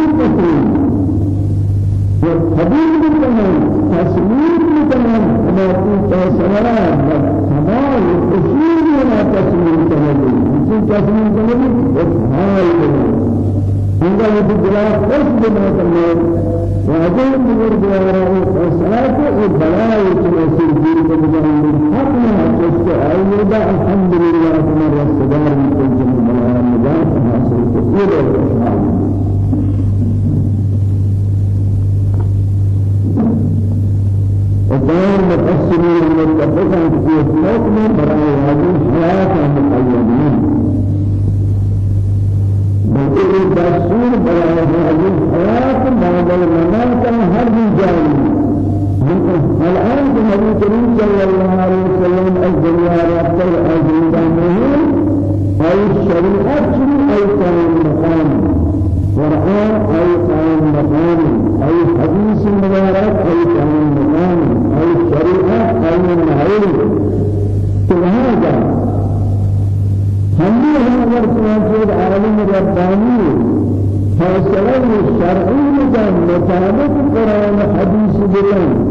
ويكلم تسليم والحبيب بالتمام تسليم بالتمام وما في فيصلات كمال الأصول ولا تسليم تمام من تسليم كلمة وحال عند الدلاء قصد ما تمام وعدين بغير دلاء الصلاة والبلاء تنسل في المجال الحق ما تستعيد الحمد لله من الصدار من كل جنب العالم مجال حاصل كثير وكان مقصرين المتفقا في حكم براء هذه الحياة المقيمين بلکہ دستور بیان هذه الحياة بعد الممات هر جاي الآن النبي الكريم صلى الله عليه وسلم الدنيا رابطة أجندانه أي الشريعة أي كان مقام قرآن أي كان مقام أي حديث مبارك أي كان مقام أي الشريعة أي النهي فهذا هم هم ورسول عالم رباني فیصله شرعی میدن مطابق قرآن حدیث بلند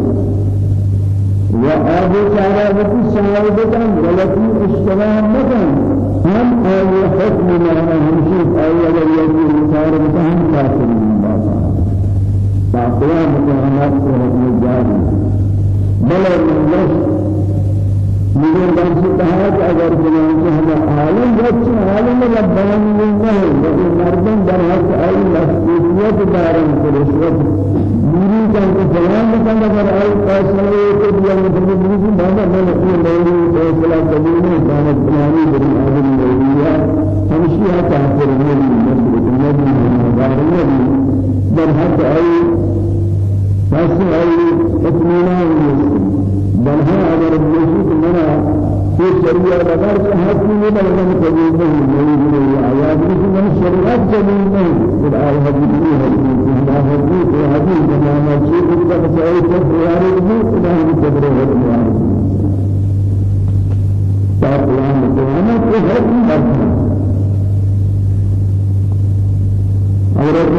و آب شرابتی صاحبتن غلطی اشتباه مکن هم آئی حکم مانا ہمشی آئی اگر یکی مطابقتا هم کافر من باسا باقیا متحمات کو حکم جاری بلے من مگر بس کہا کہ اگر چنانچہ ہم عالم بچ عالم ربانی نہیں لیکن مردم در حق ای مسئولیت دارن کہ رشوت میری کن کہ فلان کن اگر ای فیصلہ کو دیا مطلب میری بابا میں یہ میری فیصلہ قبول نہیں کانت فلانی بری عالم نہیں ہے کافر نہیں مسئلہ نہیں مدار در حق ای فیصلہ ای اطمینان بل ها اگر بيجي منا في شريعة بقر كهاتي من الغم قبول نہیں نہیں نہیں آیات میں شریعت قبول نہیں آیات حدیث حدیث حدیث حدیث زمانہ سے اس کا بچائے تو پیارے نہیں خدا کی قدر ہے تا قیام قیامت کو ہے حضرت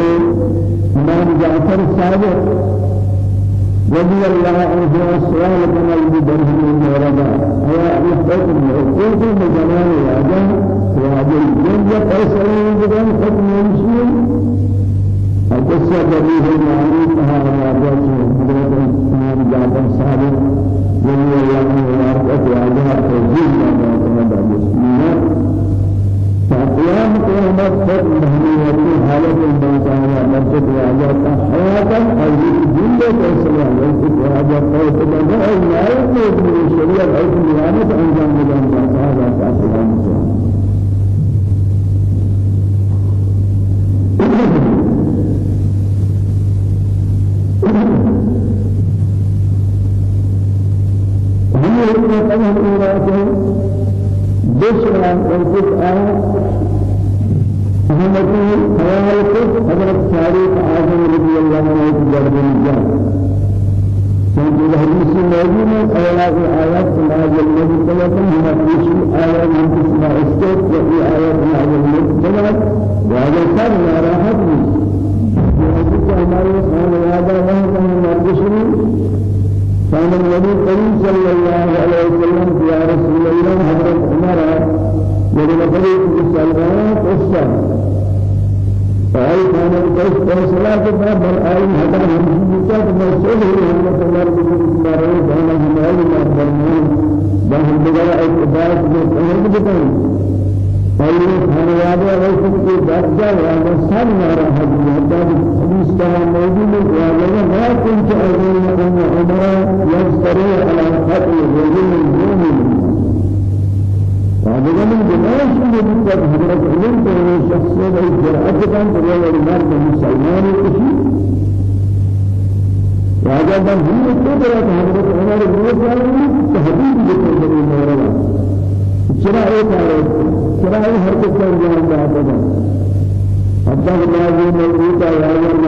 امام جعفر صادق رضي الله عنه وسؤال من البدر من الرضا هو يحتكم يحتكم بجمال الأدم وهذا الجنة فيصل من بدن ختم يمشي القصة بريه المعروف هذا الرضا حضرة الإسلام جعفر صادق رضي الله عنه درجة وهذا سن نرى هذا حديث كان موجود وهذا ما كنت أظن أن عمر يستري على قتل رجل مؤمن هذا من جماعة من جماعة حضرت علم كان شخص الجرأة كان تقول المرد مسلمان كشي وهذا من هي قدرة حضرت عمر بن الخطاب تهديد لكل المورد چرا ایک ہے چرا ہر کو کر جاتا ہے حتى الله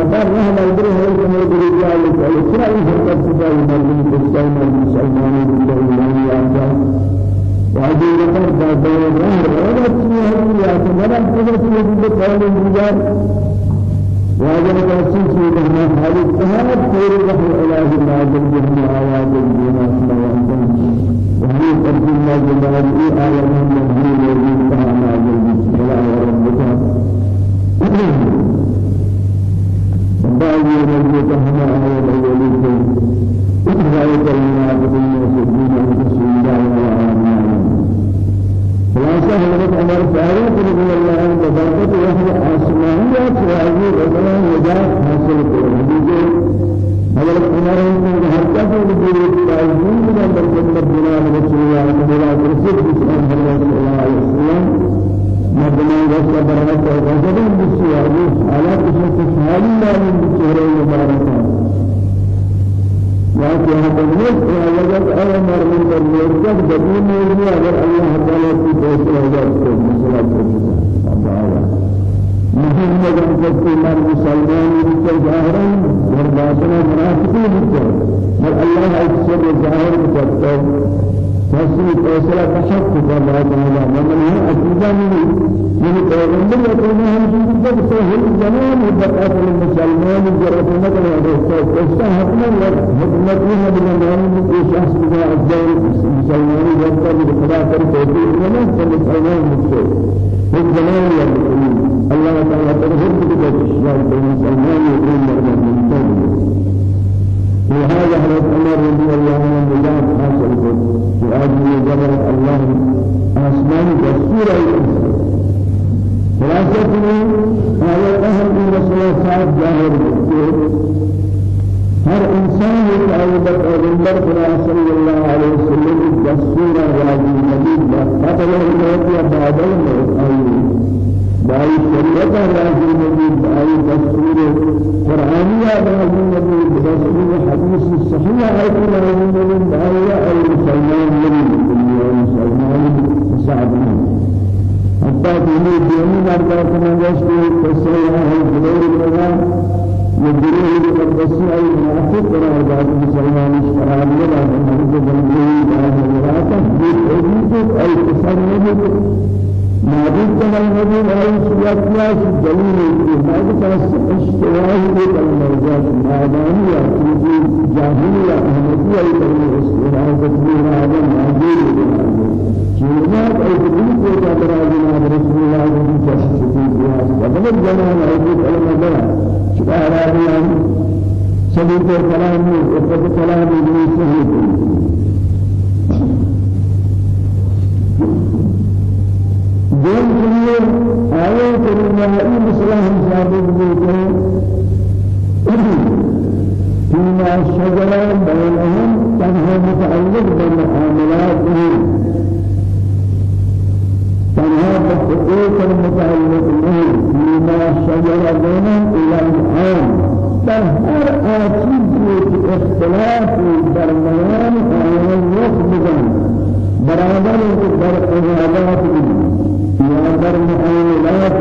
نظر نہ مندر ہے کہ میرے دل کی آئی ہے چرا ہر کو خدا مرد مسلمان مسلمان بالله یا اللہ وهذه نظر بعد ظهر ولا تسمع يا كما قدرت وجود قول الرجال وهذا في مهما خالد فهذا خير له إله العالم بهم آيات الدين وهي ترجم ما جمال إيه آية من الدين بعض يوم هنا آية الأولين ذلك المنافقين عن رسول الله وعلى خلاصة حضرت عمر فاروق رضي الله عنه ببركة وحي آسمانيات وعزي رضي نجاة حاصل كره حضرت عمر نے ہر کا بھی بھی تعظیم میں برکت بنا رسول اللہ صلی اللہ علیہ وسلم مدنی رسول غضب بالسوار حالات سے حالی لا من چہرے مبارک لكن هذا الناس وجد أمر من الوجد بدون موضوع أجر الله تعالى في فيصل هذا الصلاة والسلام محمد رسول الله مسلمان بك ظاهرا والباطن منافقين بك بل الله أكثر ظاهر بك فاسم فیصلہ تشکر الله تعالى ومن هو أجزاء من من پیغمبر يقول هم جد سهل زمان بقات المسلمان جرأتنا كما يقول فاستحقنا حكمتنا بالنام من شخص بها أجزاء المسلمان يبقى بخدا فرق وما فالمسلمان مكتوب الزمان يقول الله تعالى ترهب بك الإسلام بين سلمان وبين مرمى من تابع وهذا حضرت عمر رضي الله عنه نجاح حاصل به هذه جبر الله آسمان دستور الإسلام خلاصة هذا أهم الله صاحب ظاهر هر ایک آیت پیغمبر خدا صلی اللہ علیہ وسلم دستور نبی قبل الموت یا بعد الموت آیت باي شريعة راجل النبي باي دستور قرآني راجل النبي دستور حديث صحيح راجل النبي باي أي مسلمان النبي مسلمان مساعدين حتى تقول ديني مرضى كما يشكي تسيرها الجبير الإمام يدريه المقدسي أي منافق قرار بعد مسلمان اشتراك لنا من هذا الجبير بعد مراته بيت أي تصرف معبود كما النبي عليه الصلاة والسلام دليل الإيمان كاس اشتراك بالمرجات المعدانية في جاهلية أحمدية كلمة اشتراك تدبير هذا معبود شيئات أي تدبير كذا برادنا رسول الله في جسد في هذا الزمان عبود علم الله شكرا سبيل الكلام وقت الكلام من سهيل دين كلية آية كلمة أي مسلم ثابت بيته فيما شجر بينهم تنهى متعلق بالمعاملاتهم تنهى بالحقوق المتعلق بهم فيما شجر بينهم إلى الآن فهر آتيز اختلاف درمیان آیان وقت بگن برابر در عبادات یا در معاملات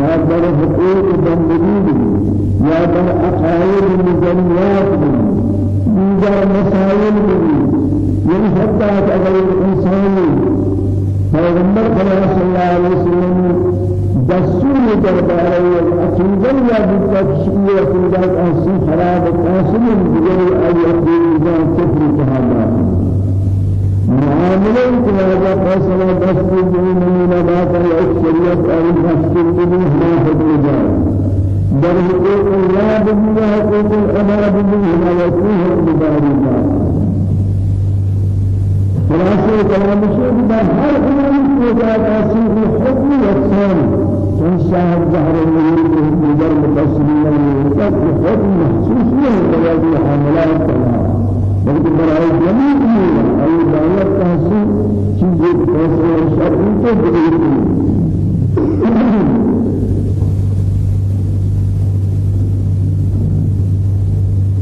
یا در حقوق بندگی یا در عقاید مجنیات دیگر مسائل یعنی حتی اگر انسانی پیغمبر صلی اللہ علیہ وسلم دستور درباره العقيدة يا بالتشيء وكذا أنسي خراب قاسم بغير أي أخير كفر كهذا معاملة كهذا فصل دستور من نبات الأكثرية أو دستور من ما حدود در حقوق الله بنا حقوق الأمر بنا وكيه مبارك خلاصة كلام الشيخ ده هر أمر كذا تأثير الحكم والثاني چون صاحب ظهر کے دیگر مفسرین نے خود محسوس کیا کہ حاملات کلام بلکہ برائے جميع امور ای دعوت تحصیل چیزیں فیصلے شرعی کو بدلتی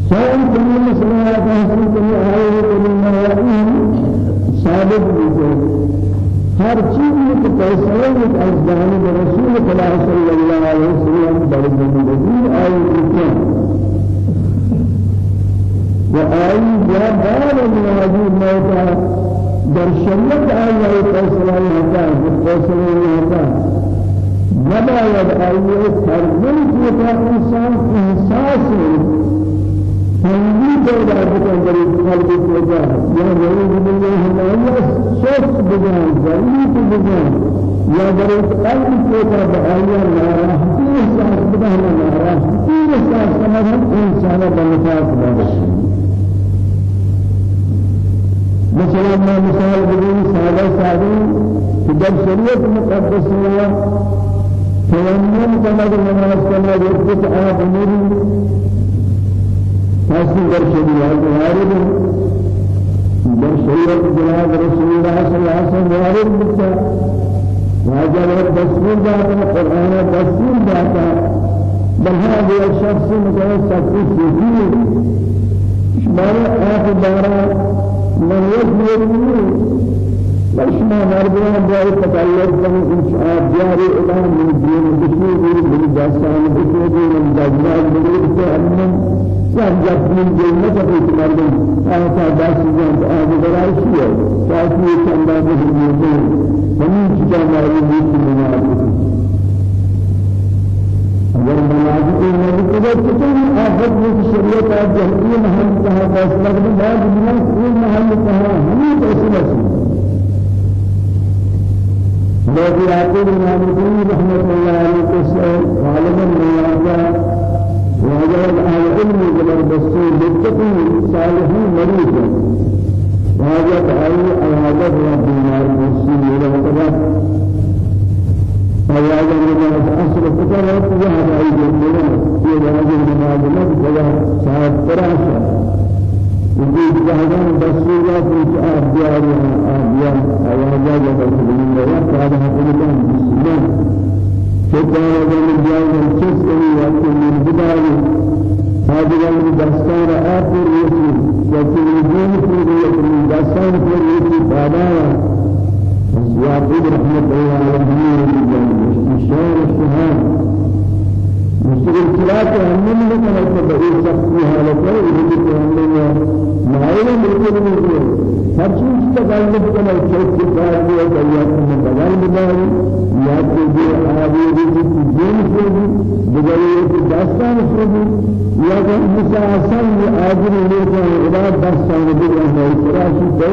شاید کمی مسئلہ تحصیل کمی آئے کمی مرائیم ثابت بھی ہر چیز میں فیصلہ ایک از جانب رسول خدا صلی اللہ علیہ وسلم در زندگی آئی اتنا و جا بار مناجی موتا در آئی آئی فیصلہ ہوتا ہے فیصلہ ہوتا نباید آئی فرزن کیتا إنسان إحساس تنبيه پیدا بکن در قلب پیدا یا ضرور بگن ہمارا سوچ بگن ضرورت بگن یا در قلب پیدا بآیا ناراحتی إحساس بگن ناراحتی إحساس سمجھ إنسان بنفاق بارش مثلا ما مثال بدون سادة سادة جب شريعة مقدسة تيمم كما نماز كما يثبت آب نوري حاصل در شریعت وارد در شریعت جناب رسول الله صلی الله علیه وسلم وارد بتا واجب دستور داتا قرآن دستور داتا بل هذا الشخص مثلا سكوت سيدي شمال آخر دارا من يجب لشما مردمان جاي تكلم كم إنش آبيار إلهام من دين بشيء من داستان بشيء من دجال من أمم سام جب من جنة في مردم آتا داستان آتا برای شيء تاكي چندا بشيء من چیزا ماری میشی مناسب اگر مناسب نہیں تو کتنے آفت میں شریعت اور جہنم محل کا فیصلہ کرنے بعد دنیا کوئی محل کہاں ہمیں فیصلہ عبد رحمة الله عليه وسلم غالبا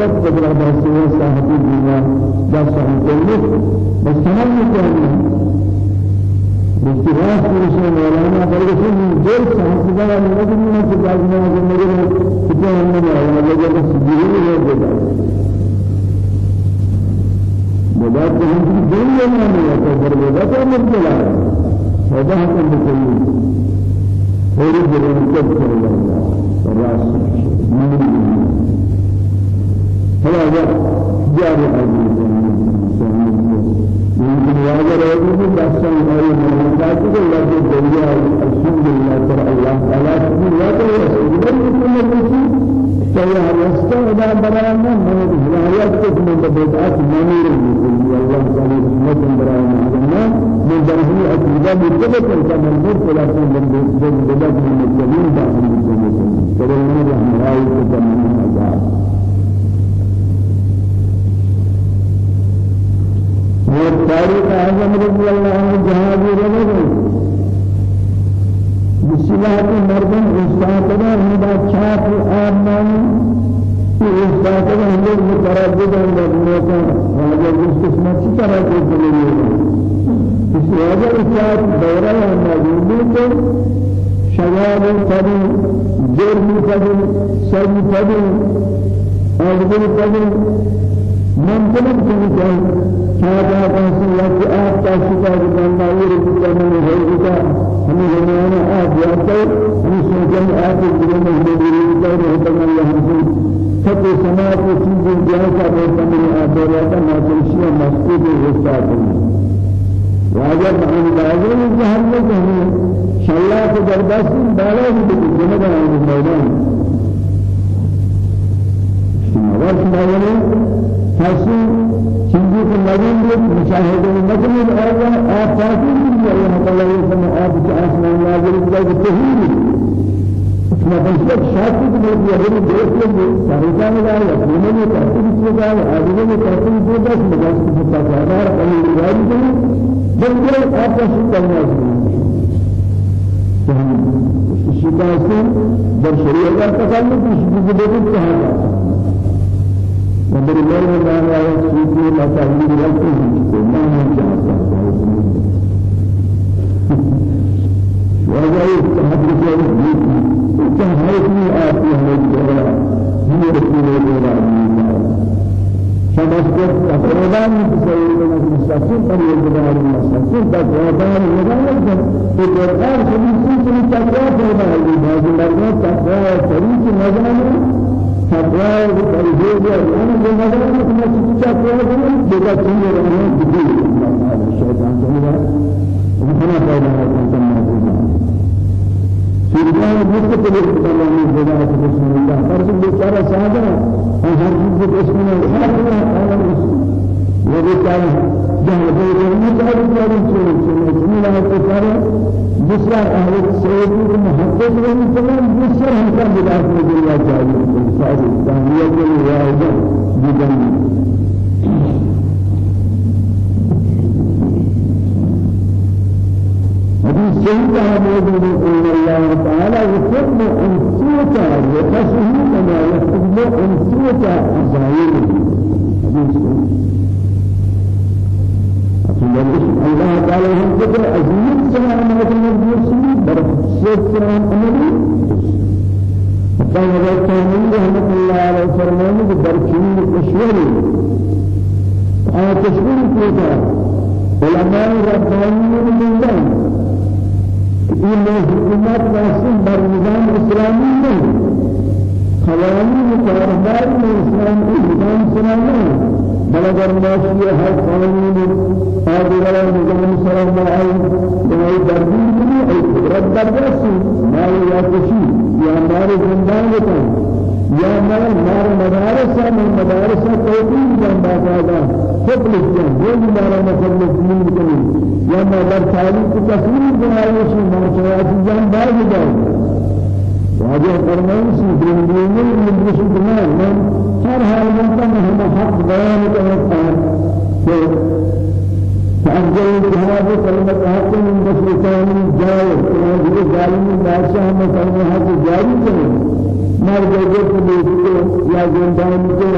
دولت بدل داستان صاحب دنیا داستان کو بس تمام کرنا استغاث کرشے مولانا بلکہ دل سہسدا نظر میں کہ جاگنا ہے میرے کتنا ہم نے آیا لگے تو سجدے میں دے دیا بڑا تو ہم دل میں نہیں ہے پر بڑا تو مشکل ہے خدا کو مکمل هذا جاري حديث يمكن هذا رأيه دستان هاي المناسبات الله الدنيا الحمد لله ترى الله تعالى سبحانه وتعالى لكم سيا رستا إذا بلغنا من هداية من بدعة منير الله تعالى رحمة براء معلمنا من جنه أكيدا متبت كمن نور ثلاثة من بدعة من الجميع داخل الجنة فلما رحمة الله كمن عمر رضي الله عنه. جهاد رمضان بسلاح مردم استعطبا هذا شاف آمان في استعطبا هذا متردد عند الناس هذا الاستثمار كتاب الدنيا بس هذا إشارة دورة موجودة شباب تبي جرم تبي سر تبي أجر تبي ممكن تبي شادا قاسم لك آب تاسكا جبانا يرسل من غيرك هم جمعنا آب يأتي هم سنجم آب جبانا يرسل رحمة الله حسن فقه سماعة چیز جاتا بہتا من آبوراتا ناکلشیہ مسکوب غصات واجب عن بعضهم الجهل جهل شلاك برداس بالا بالجنب عن الميدان ورث ما يلي ایسی چیزوں کو لگیں گے مشاہدے میں مطلب آ گیا آپ چاہتے اللہ تعالیٰ یہ سمجھ کے آسمان نازل کیا کہ تحریر اس میں بشک شاہد کی بہت یہ ہم دیکھ لیں گے تاریخہ میں جائے لکھنے میں تحقیق کیا جائے آگے میں تحقیق کیا جائے اس میں جائے کہ ستا جانا اور پہلے رجائی کریں بلکہ آپ کا شکر کرنا چاہیے شکایت سے جب شریعت کا تکلیف اس کو دیکھیں کہا جاتا ہے؟ فبالله ما لا يسوق ما تعلم ربه ما من جهاز وهذا يتحدث عن التهيئ من آتي هذه الجبلة هي رسول الله فمسجد تقريبا سيدنا المستقيم قبل الجبال المستقيم تقريبا المدارس تقريبا سبيل سبيل تقريبا هذه هذه المدارس تقريبا سبيل مدارس تقوى بطريقه يعني بنظام كما تقوى فرما بلا تنير رحمه بديه الشيطان سبحانه وتعالى سيدنا مكتب الإسلام جزاء بسم الله. فرض بشارة صادرة هر چیز اسمه خاص ہے وہ بیچارہ جہاں بے رحمت ہے بیچارہ چلے چلے بسم الله تعالی دوسرا اہل سید محبت و تمام دوسرا ہم کا مدار میں دنیا چاہیے ساری دنیا کے لیے ہے جی حديث سيدنا موجود إن الله تعالى يحب أنسيك وقصه كما يحب أنسيك الزاهر حديث الله تعالى هم ذكر عزيز سلام عليكم المسلمين بركة سلام أمري كان ذكرني رحمة الله عليه فرمان بركين الأشوار أنا تشكر كذا علماء ربانيين من الله این حکومت واسه بر نظام اسلامی نہیں قوانین کاربار میں اسلام کی نظام اسلامی بل اگر ماشی ہر قانون آدھر نظام اسلامی آئی بنائی دردین کنی ای قدرت بردستی مالی یا کشی یا مار زندان بکن. یا مار مار مدارس من مدارس توقین جان باقاعدہ حکم جان یہ مار مخلص دین کنی یا ما در تعلیم کو تصویر بنائے شی مرچوات جان میں بنا ہر حال میں ہم حق بیان کرتا ہے کہ فأفضل جهاد كلمة حق من بسلطان جائر كما ظالم بادشاہ میں کلمہ حق جاری کریں مر کو دیکھتے یا زندان کو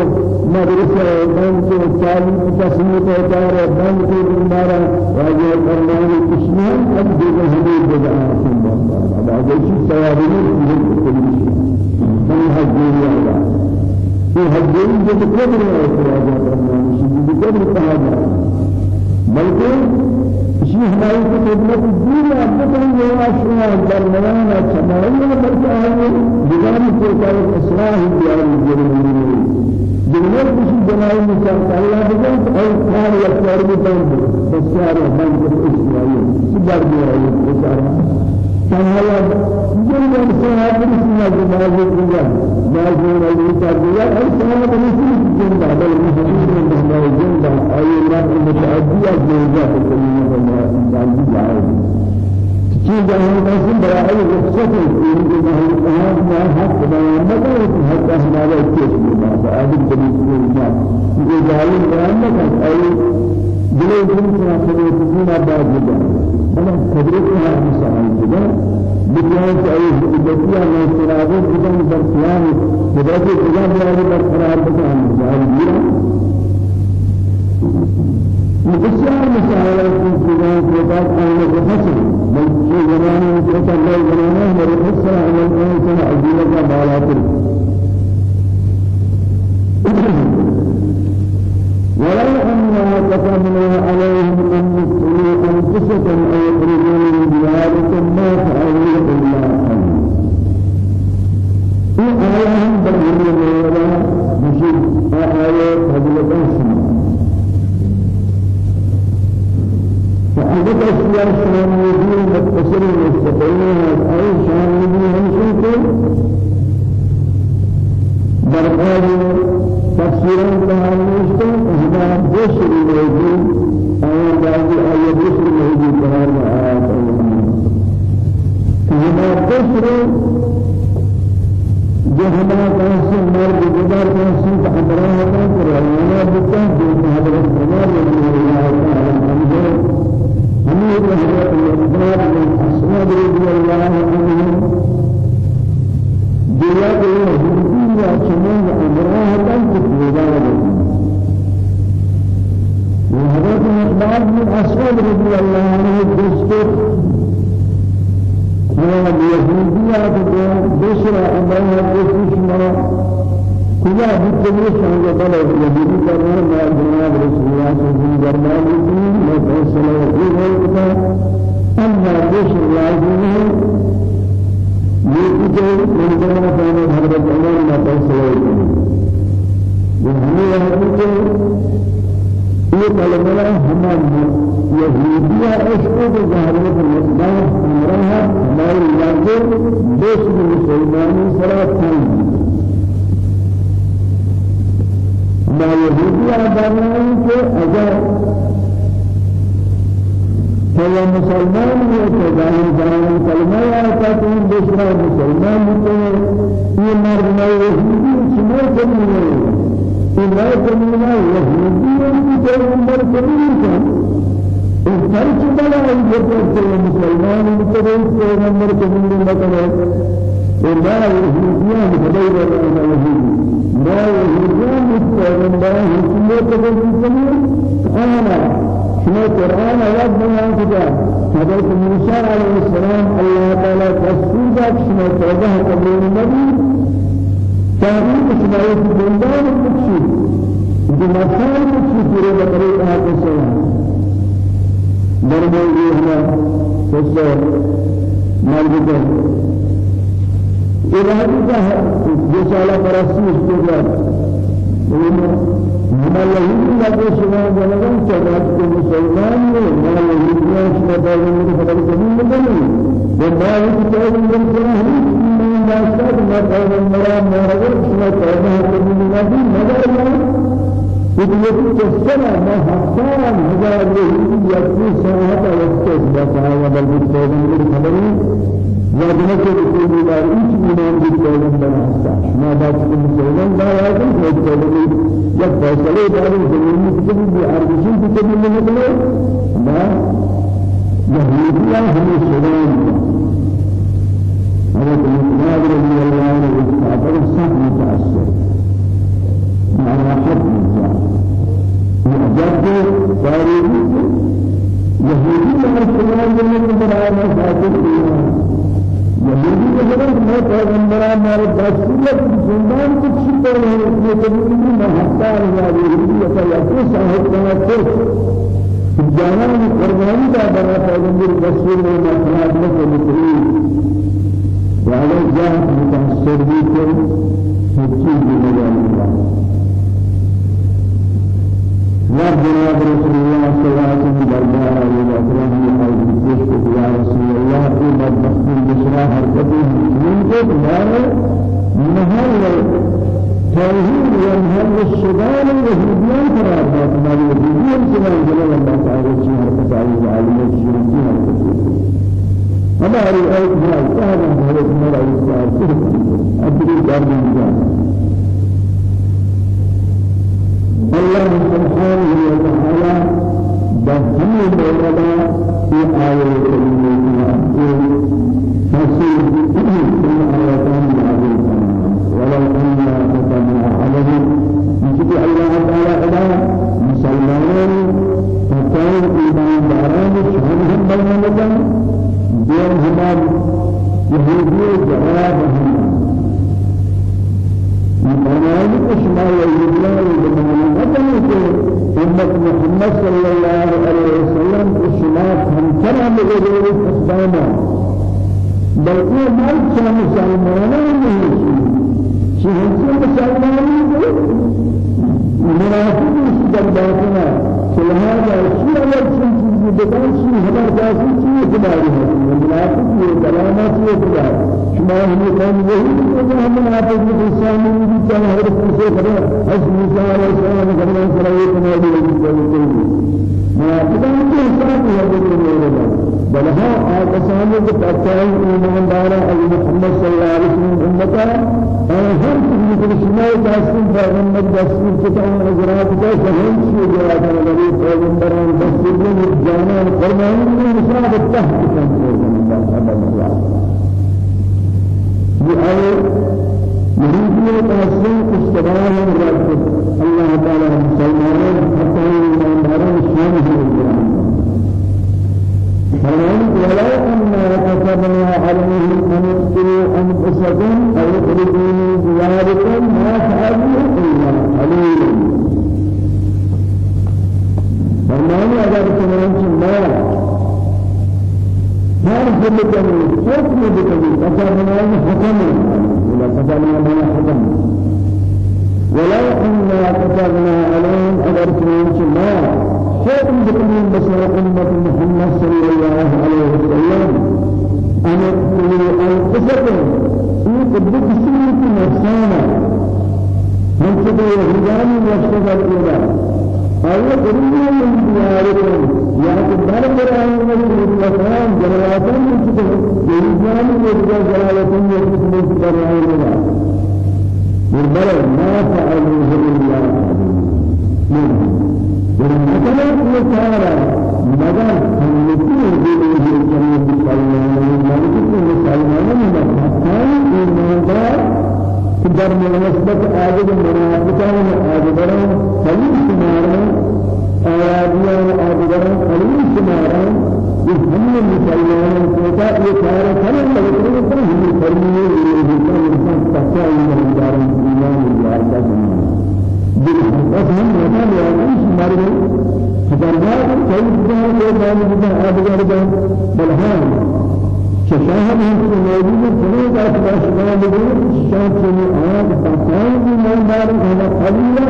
مدرسہ بند کو تعلیم تصمیت اتار بند کو بیمارا واجہ فرمانے کشمیر اب دیگر ہمیں جگہ آسان اب آگے چیز سوابی نہیں حجين الله في حجين جو قدر ہے راجہ فرمانے شدید قدر کہا بلکہ شيء هاي خدمت الدنيا أبدا يا أشياء درمانا سماعية بلکہ آئے جنان کو کار اصلاح دیار الجرمین دنیا کسی جنائی مثال اللہ بجان اور کار بند اسرائیل سبار دیار اسرائیل فهذا جل وعلا بسم الله جل بعض الذين تابعوا أي سلام بنسيب جندا بل مسجد من الله جندا أي ما متعدية جندا كلمة الله تعالى جاهد چیز ہم قسم برائے رخصت ہے کہ ہم کہاں ما حق بیان کرے حق ہمارا کیس میں بات ابھی طریق میں یہ ظالم بیان نہ کر اے دل دل سے اپنے سنا بعد جدا بنا قدرت ہے مثال جدا بجائے کہ اے بدتیا میں سراغ جدا در قیام جدا کے جدا برائے در قرار بتا ظالم گرا بسیار مسائل کی جگہ کے بعد آنے کے حسن بل في زمان جاءت الله زمانه مرحبا على الإنسان عزيزة بالاطر ولو أننا كتبنا عليهم أن يقتلوا أنفسكم أو يخرجوا من دياركم ما فعلوا إلا أن في آية بغير ولا مشير آية فضلة فأجد أشياء شان يدين متصل مستقيم أي شان يدين همشن كل برقاد تفسيرا كهانيشتن هذا بشر يدين أي بعض أي بشر يدين كهان آيات هذا بشر ہمارا کانسی مرد ہے کہ رہنا بتا جو حضرت عمر رضی اللہ عنہ أمير حضرت الإخبار من أسود رضي الله عنهم ديات الهدية دستور كلا بكل شيء قال يجب كرنا ما جناب رسول الله صلى الله عليه وسلم ما فصل وجهه أما بشر لازمه يجب من جناب كان حضرت عمر ما فصل وجهه وهمي یہ کلمہ ہمارا ظاہر میں مصداق ہمارا ہمارے علاقے دیش مسلمانی سرات تھا ما يهودي أدرنا کہ اگر هو مسلمان يتجاهل جاهل كلمة يا كاتون بشرى مسلمان يتجاهل مرد ما يهودي شمال كلمة إلا كلمة يهودي يتجاهل كلمة فرق بلا يجب مسلمان يتجاهل پیغمبر كلمة مثلا ولا يهوديان غير اليهودي لا يهوديان مستعمل لا حكمت بالسمين أنا شنو القرآن آيات بيان كذا حضرت موسى عليه السلام الله تعالى تسويدك شنو توبة قبل النبي تاريخ شنو دربے یہ ہمیں اس سے مرد کو الہی کا ہے، جو سالہ پرستی اس کے بعد ہمارا یہودی کا جو سنا جنگل چلاک کے مسلمان نے ہمارا یہودی کا اس کا دعوی میری خبر قبول نہیں وہ مالی کی طرف اندر کرا ہے میں راستہ میں پیغمبران میں رگر اس میں پیغمبر قبول نہیں مگر إذا تسمع ما حسان هزار يهودي يكفي ساعة وقت بس هذا بالمستوى من خبرين وجنة رسول الله إيش من بالكلام بناسا ما بعد لا يعرفون كيف يقولون يا فاصلة دار الزمين كتب بأرجين كتب من مثله ما يهوديا هم سلام هذا المقدار رضي الله استعبر صح متأثر مع راحة يعجب تاريخ يهودي من السلام من البراءة ذات الإيمان یہودی کے حضرت میں پیغمبرہ ہمارے بصیرت زندان کچھ پر ہے اس میں کبھی بھی محتاج یا یہودی یا یا صاحب کا کچھ جانا میں قربانی کا بنا پیغمبر بصیر میں مطلب میں کو مکری وعلى جاء متأثر بكم سجين بمجال الله لا فواتم دربار الأكرم والبسيط يا رسول الله في مدبخت البشرى حركته منك تبارك نهار توحيد والنهار الشباب والهديان قرار باتنا اليهودية سنة جلال الله تعالى الشيء حركة عليه وعليه الشيء حركته ہماری ایک ہے ہمارے ہمارا اس کا کی انسان بھی چاہے ہر سے کرے اس موسی علیہ السلام نے فرمایا کہ یہ تمہاری وجہ منافقان کے حساب ہے جو میرے بل ها آسانه کے پہچان ایماندار علی محمد صلی اللہ علیہ وسلم اور ہر چیز کے شمار دستور پیغمبر دستور کے تمام حضرات کا سہل سے جواب نبی پیغمبران دستور میں جانا فرمان میں مصاب تحت کام پیغمبر آئے مريدية تحسين استبان رب الله تعالى مسلمان حتى من الشام في فمن ولو أن كتبنا عليهم أن يقتلوا أنفسهم أو يخرجوا من دياركم ما فعلوا إلا قليلا. فمن أجر كمان ما هر حكم. حكم. بكم كتبنا حكم. ولا كتبنا ما حكم. ولو أن كتبنا عليهم أجر كمان ما حكم. بكم بشر أمة محمد صلى الله عليه وسلم أن أنفسكم في قدرة سنة نفسانا هم كده يهدان يشتغل إلى أي قرية من دياركم. يا كبار قرآن من الإسلام من كده يهدان يشتغل جلالة من كده قرآن من ما فعلوه إلا منهم مثلا مثلا مگر همتی دیگه جمعی مسلمانان مالکی مسلمانان مذهبان ایماندار که در مناسبت آدم منافقان آدمان خلیل شماران آیادیان آدمان خلیل شماران یہ ہم مسلمانان کو تا یہ کار کریں لیکن ہم فرمیے یہ انسان تقوی ایمانداران ایمان یار کا زمان بس هم مثال يعني مرة فدرجات كيف جاء كيف جاء أبغى جاء بلهان ششاهد هم في موجود كل ذات باشكال بدون شاهد في آيات فكان من دار هذا قليلا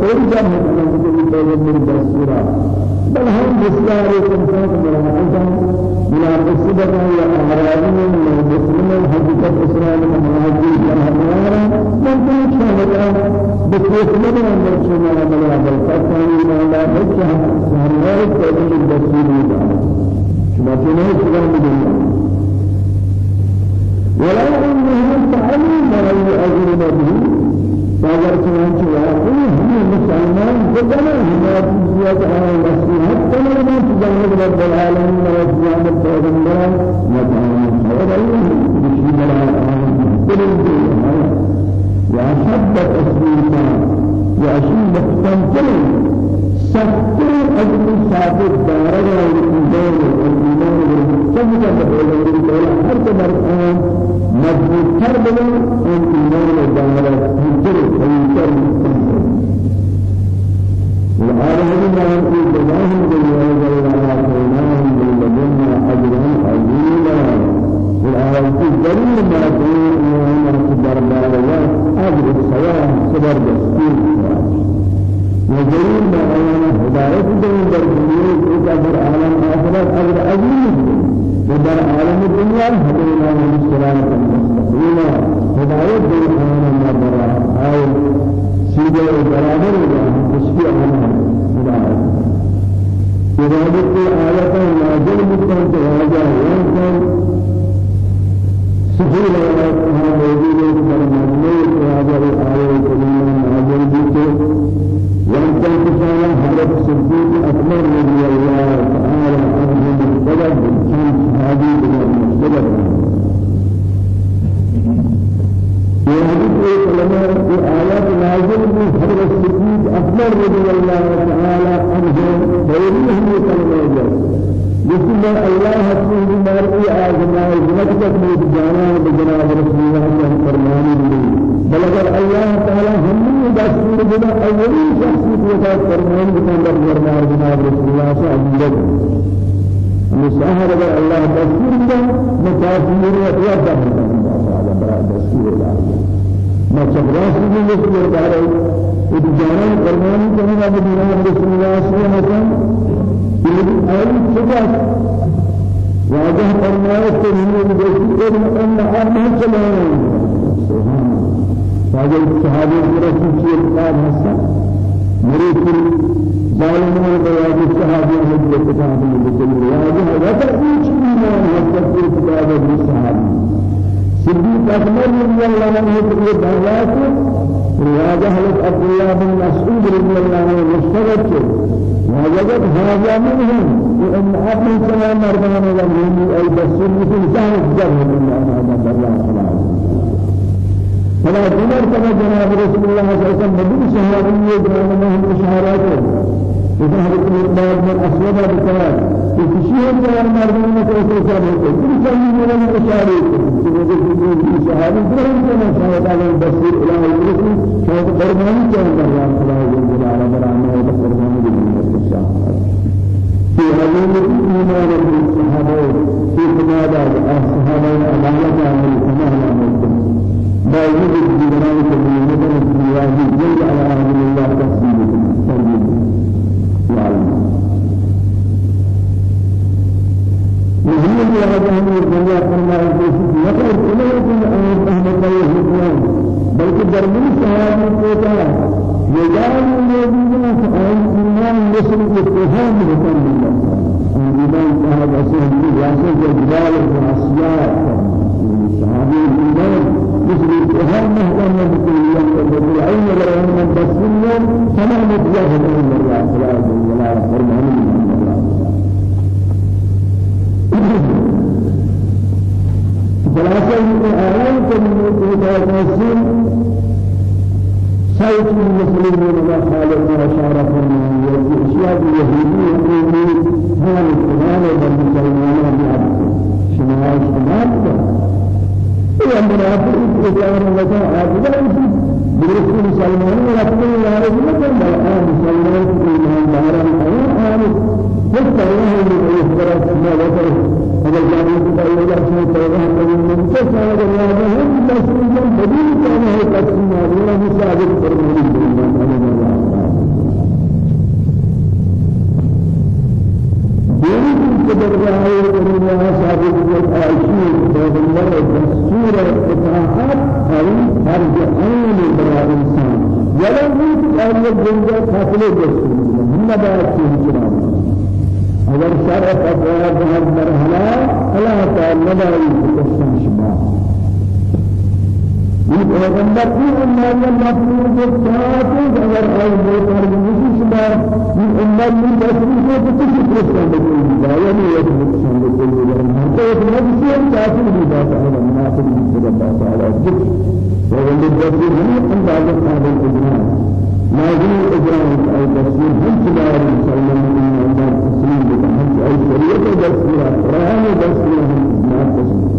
كل جاء من دار من بسورة بلهان بسيار كنتم ملاحظا ملاحظة يا أعرابين من مسلمين حقيقة إسرائيل مهاجرين يا هؤلاء من كل شاهد بكيف من أن شما بلا بل فكانوا ما لا بكى سهرات تجد الدستور شما تنهي سلام بالله ولو أنهم فعلوا ما يؤذن به. فاگر چنانچہ واقعی ہمیں مسلمان بدنا ہماری زیادہ نصیحت کرنے میں جنت رب العالمین و قیامت پیغمبر مدعو خیر اللہ بسم الله وأحب تسليما وأشيء مستنكر سكر أجل ثابت دارنا والإيمان والإيمان والمستمع بالإيمان والإيمان هر مرحلة مضبوط تربنا والإيمان والدارنا هنجر هنجر مستنكر والعالم ما في جناهم بالله وعلا من لدنا أجرا عظيما والعالم في جميع ما دربار الله أجر السلام صبر دستور وجريم بأيان هداية دين در دنيا إذا در عالم آخرت أجر عظيم ودر عالم الدنيا هدينا من السلام المستقيم هداية دين عالم ما برا أي سيدة برابر الله تشفي عنا هداية إرادة آية نازل بكم تواجه وانكم كثير هذا موجود في المجموع هذا الآية الصديق أكبر رضي الله تعالى عنه مستجد كان صحابي مستجد في هذه الكلمات في آيات نازل من حضرة الصديق أكبر رضي الله تعالى عنه بينهم كلمات بسم الله الله سبحانه وتعالى آزمائي بنتك من جانا بجناب دستور بنا اولي شخصيت وتا فرمان بنا دربار جناب رسول الله صلى الله عليه وسلم مساهر اگر الله دستور بنا مكافر وتوضع هذا برا دستور الله ما چبراس من دستور داره ودجانا فرمان بنا جناب رسول الله صلى الله عليه وسلم أي صفات واجه فرمائش من جسد أن أمه سلام واجه الصحابة رسول شيء قال هسا مريد ظالمون بواجه الصحابة من الكتاب المسلم واجه وتأتيش بما هسا في كتاب الصحابة صديق أكبر رضي الله عنه في الدعوات رواجه عبد الله بن مسعود رضي الله عنه مشتغل وجدت هذا منهم. وأن أبن سلام مردان ومن أي بسر مثل سهل جره من هذا الله سلام فلا عمر كما جناب رسول الله صلى الله عليه وسلم بدون شهادة جناب الله إشارات إذا هذا المقدار من أسود بكرات وكشيء كان مردان ما كيف يسافر كل شيء من الإشارات شهادة جره كما شهادة على البصير إلى الرسول شهادة قرباني كان الله سبحانه وتعالى برامه وبصر في هذه الإيمان بالصحابة في كمالا الصحابة أمانة عن الكمال عن ما يوجد ذلك من مدن الدنيا يجب على أهل الله تسليم تسليم يعلم وهي في هذه الدنيا فرما الجسد يقول إليكم أن أهل الله بلکہ درمی صحابی کو کہا يجعل الذين آمنوا مسلم اتهام بكم الإيمان هذا سهل ياسر جبال الأسياء صحابي الإيمان مثل اتهام مهتم بكل العين لهم بسنة كما مطلق من الله تعالى ولا فرمان من الله خلاصة الآيات من التفسير سيد المسلمين وخالق وشارف الأشياء اليهودية الأمور هذا الكلام والمسلمين بعبد شنو اجتماع هي منافق إسلام وجاء عبد برسول مسلمان ولكن لا رجل كان الآن مسلمان في الإيمان دارا الآن حتى الله يخبر ما ذكر هذا الجانب الذي يجعل توبه من كسر الله هم مسلمون بدين كان هو تسليم الله مساعد فرمان الإيمان بدرجة الدنيا ثابت العيشين فهمنا دستور الإطاعات هاي هرج عين برا إنسان ولا يمكن أن يجند قتل دستور هم بعد شيء اگر شرع فتوى بهر مرحلة الله تعالى لا يتقسم شباب من پیغمبر کی امت مطلوب الصلاة اگر آئی بہتر نہیں شما امت من رسول کو کسی پرستان بکنی دایا نہیں ہے پرستان بکنی دایا تو ایک نبی سے کافر بھی بات ہے مناسب بھی بات ہے جس پیغمبر رسول ہم اندازہ قابل اجرا نازل اجرا ای تفسیر ہم سلام مسلم من انداز تسلیم بکن ای شریعت دستور قرآن دستور ہم تسلیم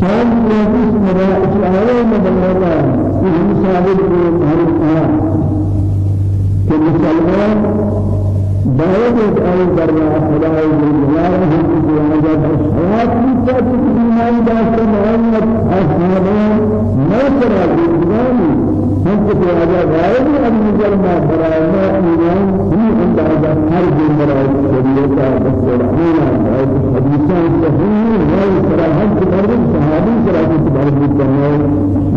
شان نفس مرائش آئے مدلنا یہ ثابت کو ہر کہا کہ مسلمان باید آن در خدای جلال هست که آنجا بسیار می‌شود که ایمان داشت محمد اصحاب نصر دیگری هست که آنجا باید از نظر ما برای ما ایمان می‌اند آنجا هر جنب برای شریعت بسیار ایمان باید حدیثان صحیح وای سراحت برای صحابی سراحت برای می‌کنه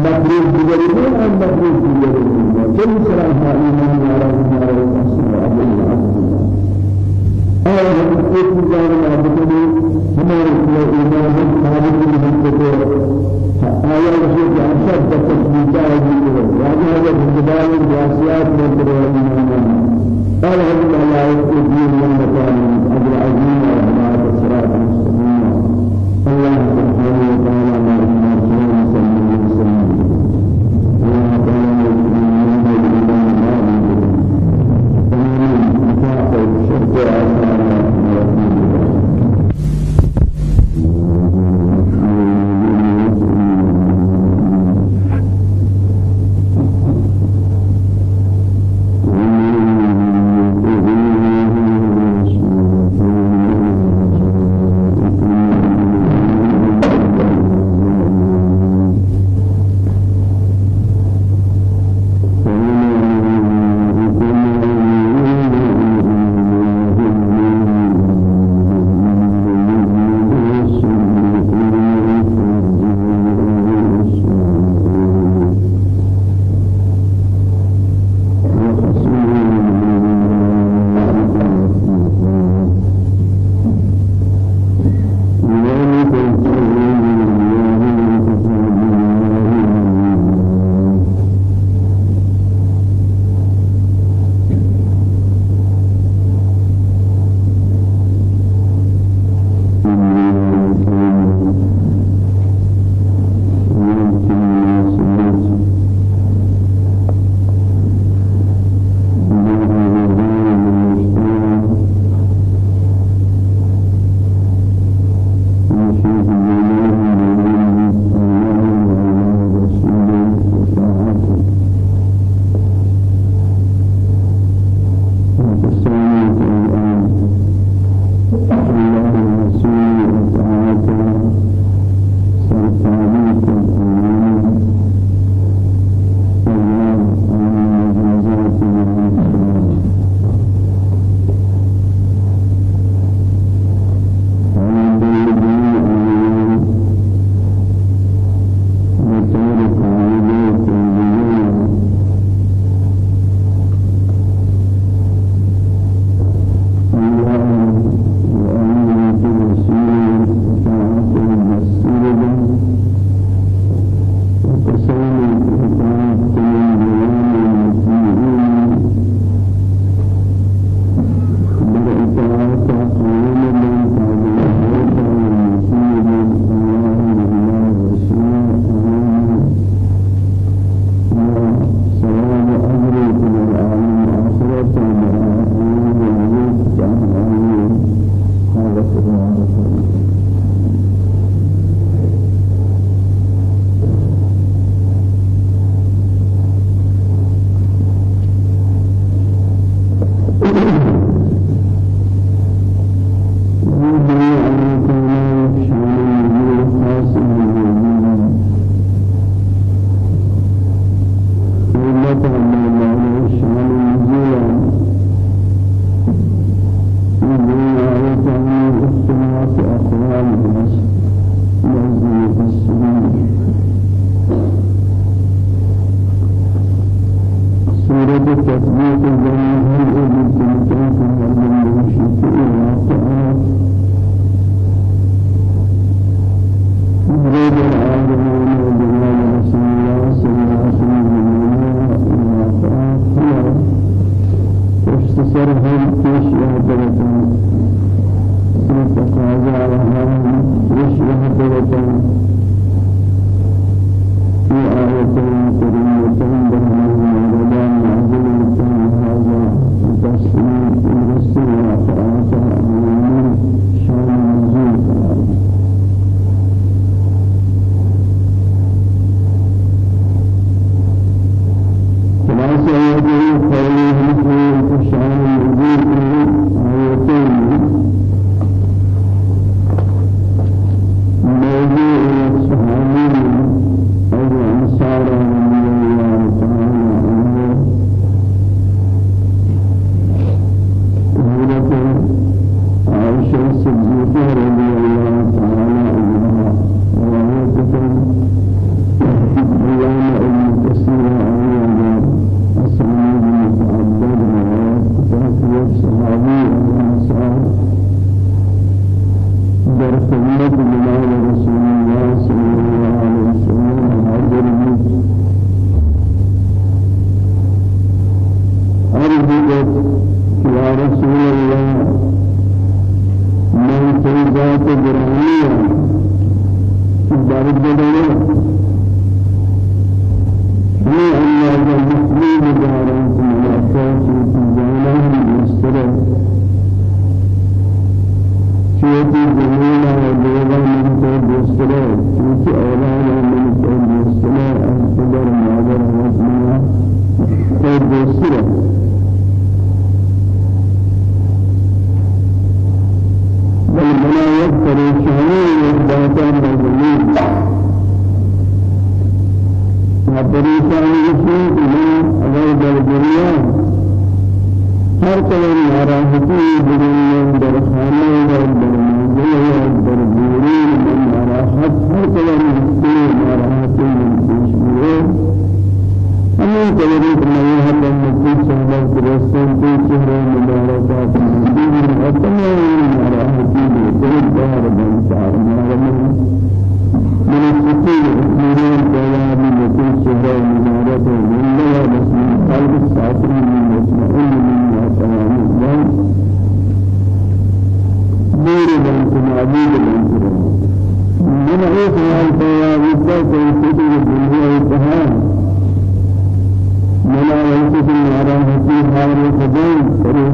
مطلوب دیگری نه مطلوب دیگری نه چه سراحت ایمان دارد دارد اصحاب الله اور اس کی جان محبت میں ہمارے لیے ایمان ہے ثابت کی محبت ہے آیا رسول کے ارشاد کا تصدیق ہے کہ راجہ ہے بندگان جاسیات میں کرے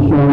show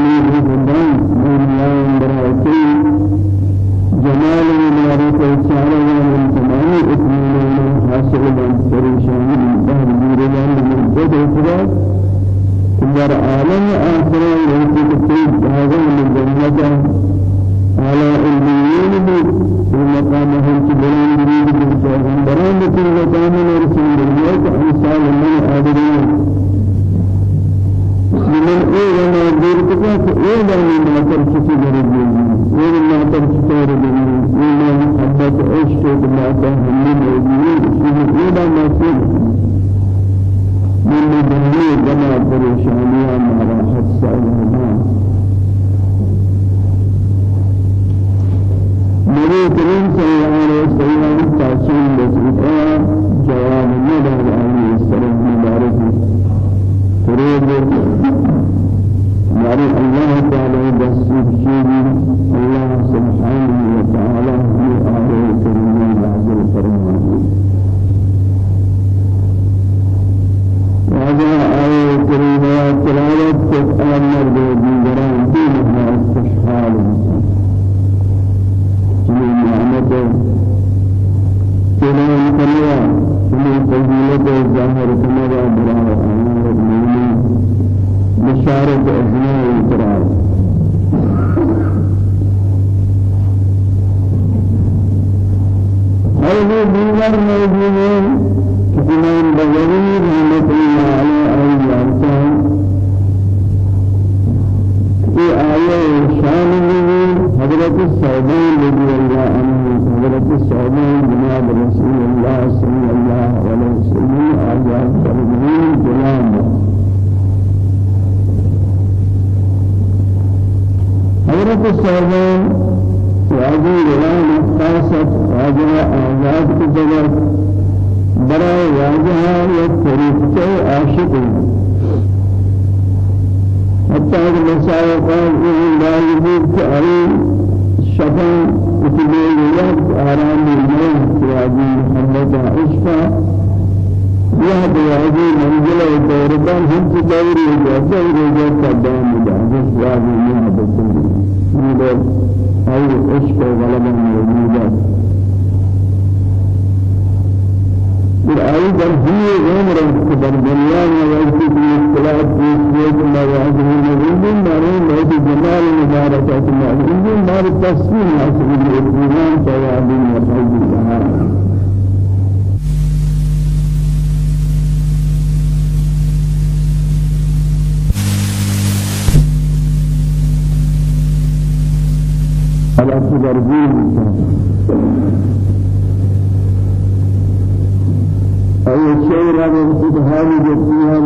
هذه جسمها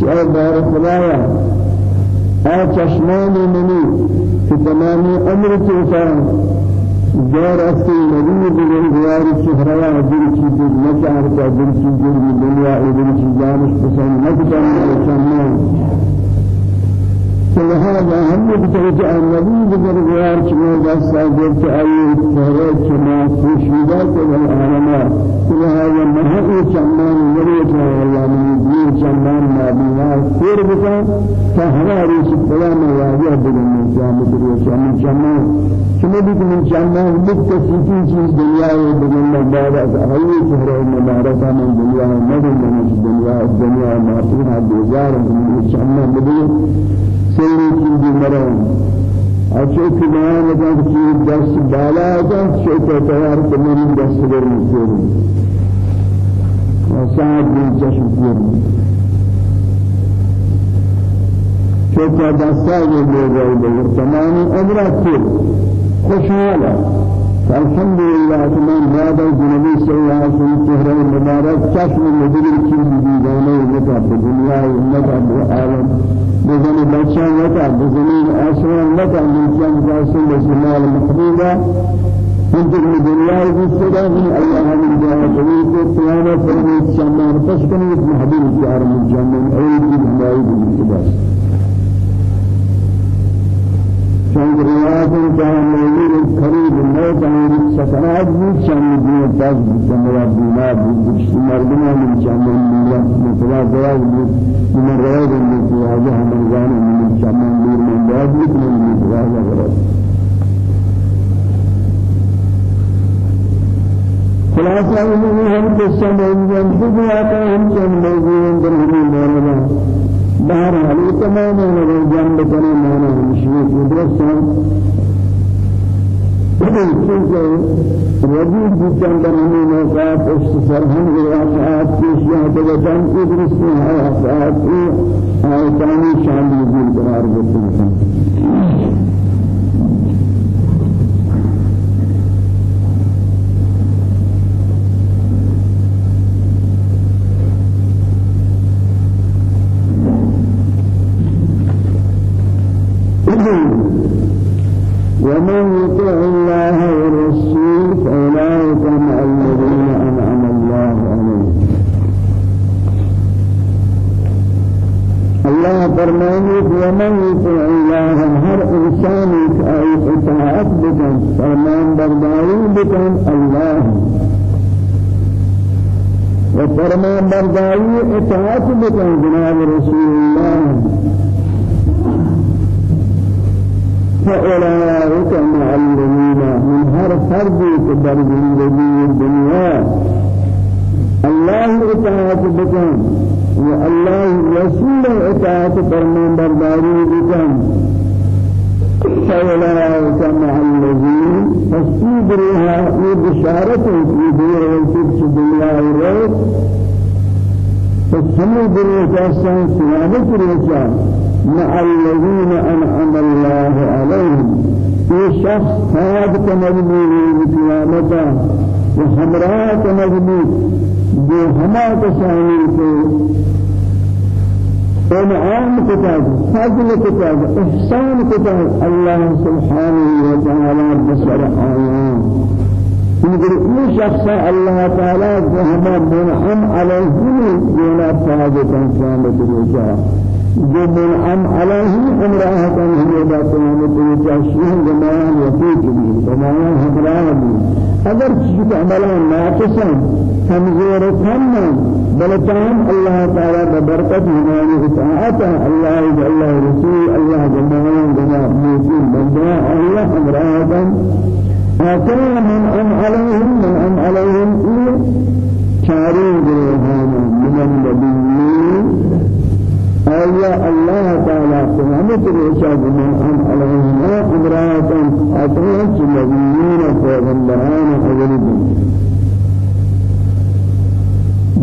إشياء دار خدايا آ چشمانی منی که تمامی عمر توفا دار اسی نبی بزرگوار چهره دل چیز نچار تا دل چیز دنیا و دل چیز جانش پسند نکتن چشمان فلهذا هم بتوجه النبي بزرگوار چمو دست آگرت آئی چهره چما خوشیدات والعالماء فلهذا مهئی چمان نبیت الله من چمان نابینا سیر بکن تا ہماری شکلا مواجه بگن من قیامت روش من چمان شما بکنن چمان بکسیتی چیز دنیا بگن بعد از آئی چهره مبارکہ من دنیا مدن من دنیا دنیا معصوم بیزار من چمان بگن سیری چیزی مرام اچھے کی بیان لگا کہ دست بالا جا شیطہ تیار کنی دست در مسیری وسعد بن چشم کیری شیطہ دستا یہ لے گئے بگر تمامی عمرہ کر خوشحالا الحمد لله تمام هذا النبي صلى الله عليه وسلم شهر المبارك كشف المدير كل ديوانه متى الدنيا ومتى العالم بزن بچان متى بزمين آسمان متى من كان رسول الله المحبوبة انت من الدنيا والسلام من الله من جاه جميل قيامة فرميت شمار تشكن محبوب جار من أول من الله بالسبب چند روایات جہاں موجود قریب موت اور سکرات بھی چند دن تک جمع بیمار بھی مردمان من چند میلا مطلع دواز بھی من روایت من سواجہ ہم جان من چند دیر من دواز بھی من سواجہ غرض خلاصہ انہوں ہم قصہ موجود ہیں کہ ہم چند موجود ہیں ہمیں بہر حال تمام ہے جان بکنے مانا مشوی قدرتان چونکہ وجود بچن در ہمیں موقعات اختصار ہم واقعات پیشیاں تبتن ادرس میں حیاتات آیتانی شان وجود قرار بکنے ومن يطع الله والرسول فأولئك مع الذين أنعم الله عليهم. الله فرمانه ومن يطع الله هر إنسان أي اطاعت بكم فرمان برداري بكم الله وفرمان برداري اطاعت بكم جناب رسول الله فأولئك مع الذين من هر فرد كبر زندگی الدنيا. الله إطاعت بكم والله رسول إطاعت فرمان برداری بكم. فأولئك مع الذين فاستبرها بشارة في دير وسبس الدنيا الروح فسموا بالرسالة سيادة الرسالة مع الذين أنعم الله عليهم. في شخص حياة كمجموعي بقيامته وحمراء كمجموع جو هما تسامي في أنعام فضل كتاب إحسان كتاب. الله سبحانه وتعالى بسر آيان مگر این شخص الله تعالى جو ہما منعم علیہ دینا فاضل کنسان بروجہ جو منعم عليه امراه كان هي باتنا متوجه جماعة وفيك به جماعة همراه به. اگر چیز عملا ناقصا کمزور کم بل تام الله تعالى ببركة ہماری اطاعت الله جل رسول الله جماعة جماعة موجود بندہ الله امراه آتنا من أم عليهم من أم عليهم إيه شارين جريهان من النبيين أي الله تعالى سبحانه رشاد من أم عليهما إبراهة أطرق النبيين فغمبران أولدهم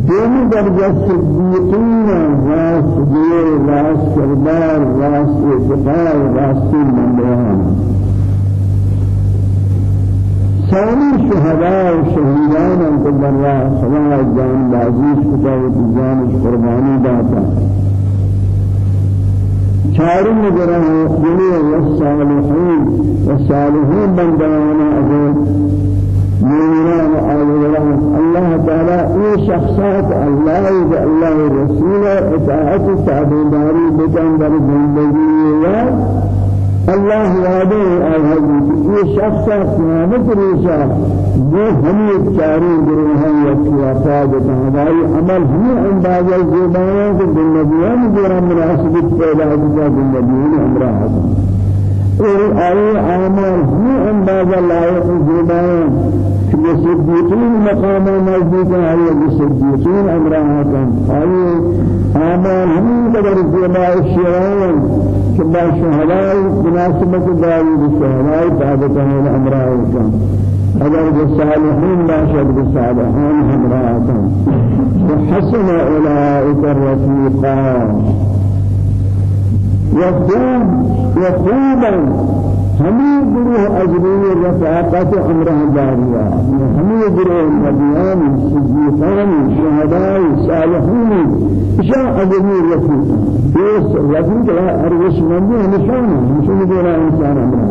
دون درجة صديقين راس دير راس سردار راس اتقار راس المنبران ثاني شهداء وشهيدان أنت الله صلاة جان بعزيز كتاب الجان قرباني داتا چارم گرہ جنی والصالحین والصالحین بندانا اگر مومنان آلوان الله تعالى اي شخصات الله و الله رسول اطاعت تابعداری بکن در زندگی الله وعده آهدی یہ شخص قیامت ریشا وہ ہمیں چارے گروہ ہیں یا کیا ہماری عمل ہمیں اندازہ زبانوں کے زندگیوں جو مناسبت پیدا ہوتا زندگیوں ہمراہ اور آئے اعمال ہمیں اندازہ لائق کہ صدیقین مقام نزدیک ہے یہ صدیقین امرها کن آئے اعمال ہمیں قدر زبان الشرائع كما شهداء مناسبة داري بالشهداء بعدتهم الأمراء كان أجر بالصالحين لا شك بالصالحين أمراء وحسن أولئك الرفيقا وخوب وخوبا همي گروه اجری رفاقت امره داریا. همي گروه نبیان صدیقان شهداء صالحین شان اجری رفیق. دوست رفیق ارزش مندی نشان نشان دینا انسان امره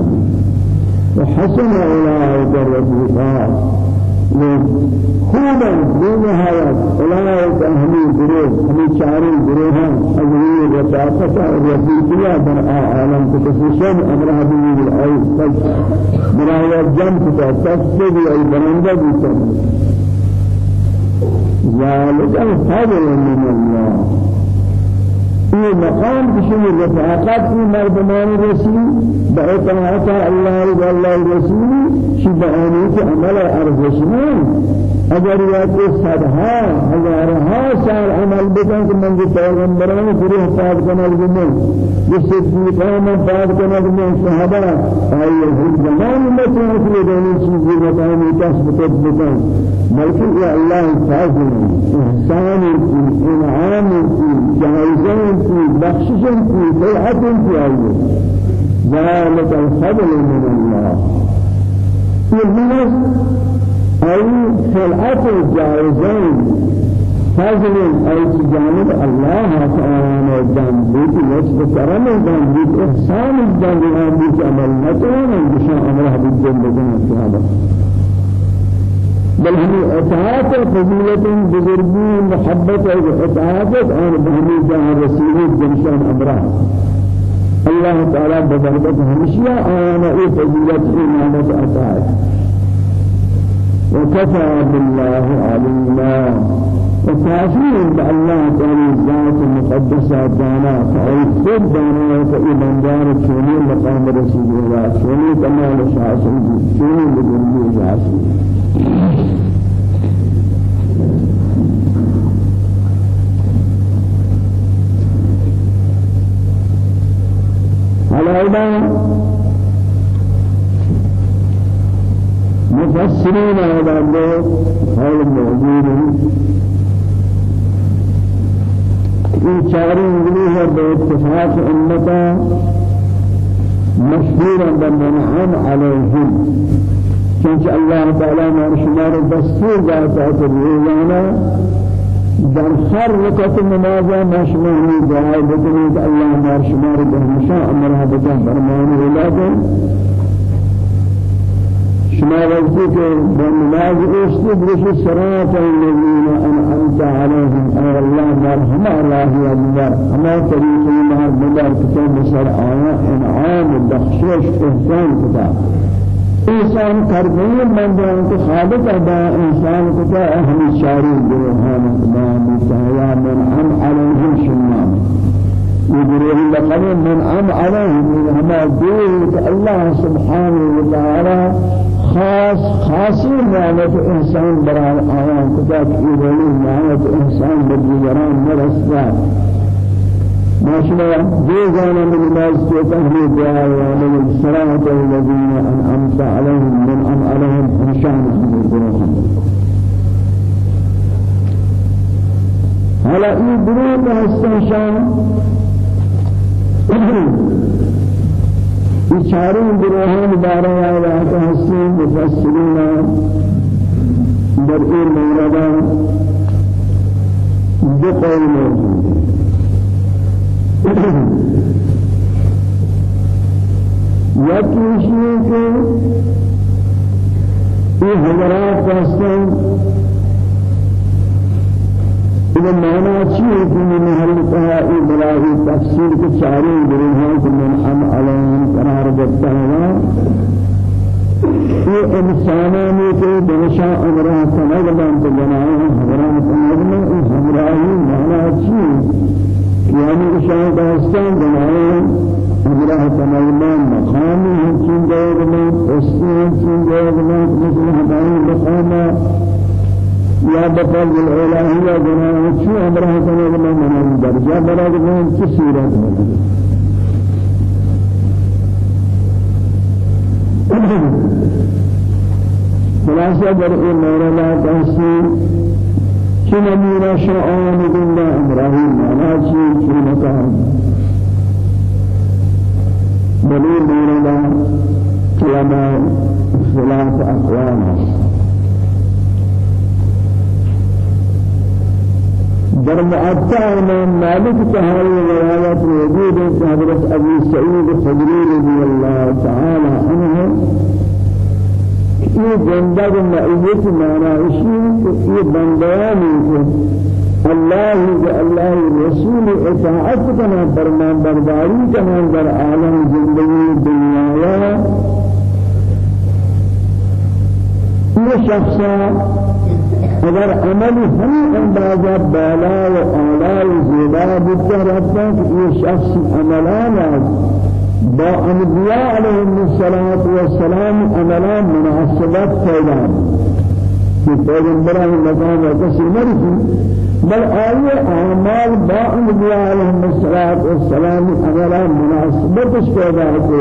وحسن اولئک الرفیقات خوبا بنهایت اولئک همی گروه همی چاری گروه هم اجری رفاقت و رفیقیت در عالم خصوصا امره بنی ای برای جمع کتا تصدیق ای برنده بیتن ذلك الفضل من الله. في مقام بشم الرفاقات في مردمان الرسول بأطاعة الله والله الرسول شبعاني في عمل أرزشمان. اگر یا کہ صدها ہزارها سال عمل بکن کہ من پیغمبران پوری حفاظ کرنا لگنے جس سے صدیقان من حفاظ کرنا لگنے صحابہ آئیے ہر زمان میں اصلی دینی چیزی بتائیں کسب تب بکن؟ بلکہ یہ اللہ فاضل احسان انعام جائزہ کی بخشش کی بیعت کی آئیے ذلك الفضل من الله. أي خلعت الجائزين فضل أي جانب الله تعالى جانب وجه كرم جانب إحسان جانب بيت عمل نتوان بشان أمره بالجنة جنة بل هم اطاعت فضيلة بزرگی محبت و اطاعت اور بہمی جان رسول جنشان أمراه. الله تعالى ببرکت ہمشیہ آنا ای فضیلت ایمانت اطاعت وكفى بالله عليما. وكافر بالله تعالى ذات المقدسة دانا فأي خود دانا فأي بندار شوني مقام رسول الله شوني كمال شاسم شوني لبني شاسم على مفسرين هذا الله حول موجود. في چارين گروه باتفاق امتا مشهورا بالمنعم عليهم. چونچہ اللہ تعالی نے شمار دستور داتا کہ روزانہ در ہر وقت نماز مشمول دعا بکنید اللہ مار شمار بہمشا امرہ بتا فرمان ولادہ شما وقتی که با نماز اشتی برش صراط الذين انعمت عليهم اي الله مرحمة الله الله اما طريق الله بدر كتاب بسر آية انعام بخشش احسان كتاب انسان من جان کو خالق ادا انسان کو تا اہم شاری گروہان خدا متعیا من عم علیہم شمام يقولون لقد من عم عليهم من هما دول الله سبحانه وتعالى خاص خاصی نعمت انسان برای آیان کتا کی ولی نعمت انسان بدیگران نرستا ماشنا دو جانا من الناس کے تحمید دعا وعلم الصلاة الذين أنعمت عليهم من أم عليهم من هلا إيه بروك هستنشان چاروں گروہوں بارے آیات حسین مفسرین در این موردہ دو قول یکی شیئے کہ یہ حضرات ہستن إذا معنى شيء في محلتها إبراء تفسير كشاري بريها من أم عليهم قرار جبتها یہ انسانوں کے بنشا امرہ سمجھ بان تو بنائے ہمارا سمجھنا اس ہمراہی مانا چیز شاہ داستان بنائے ہمراہ مقامی ہم چین دیگنا استی ہم چین دیگنا مثل ہماری مقامہ یا بفضل الالہیہ بنائے چو ہمراہ سمجھنا منعی درجہ برای من کس صورت میں خلاصة در این مورد تحصیل چه نمونه شعان بالله ابراهیم معنا چی چه مکان بلی مورد کلمه خلاف اقوام در معطى من مالك تهاي روايات وجود حضرت أبي سعيد الخدري رضي الله تعالى عنه یہ بندہ کو معیت مانا اسی کہ یہ بندیانی کو اللہ و اللہ رسول اطاعت کنا فرمان برداری کنا در عالم زندگی دنیا یہ شخص اگر عمل ہم اندازہ بالا و اعلی و بکر ہے کہ یہ شخص عملان با انبیاء علیهم الصلاة والسلام عملا مناسبت پیدا. کہ پیغمبران مقام کسی مرضی بل آئیے اعمال با انبیاء علیهم الصلاة والسلام عملا مناسبت پیدا ہوتے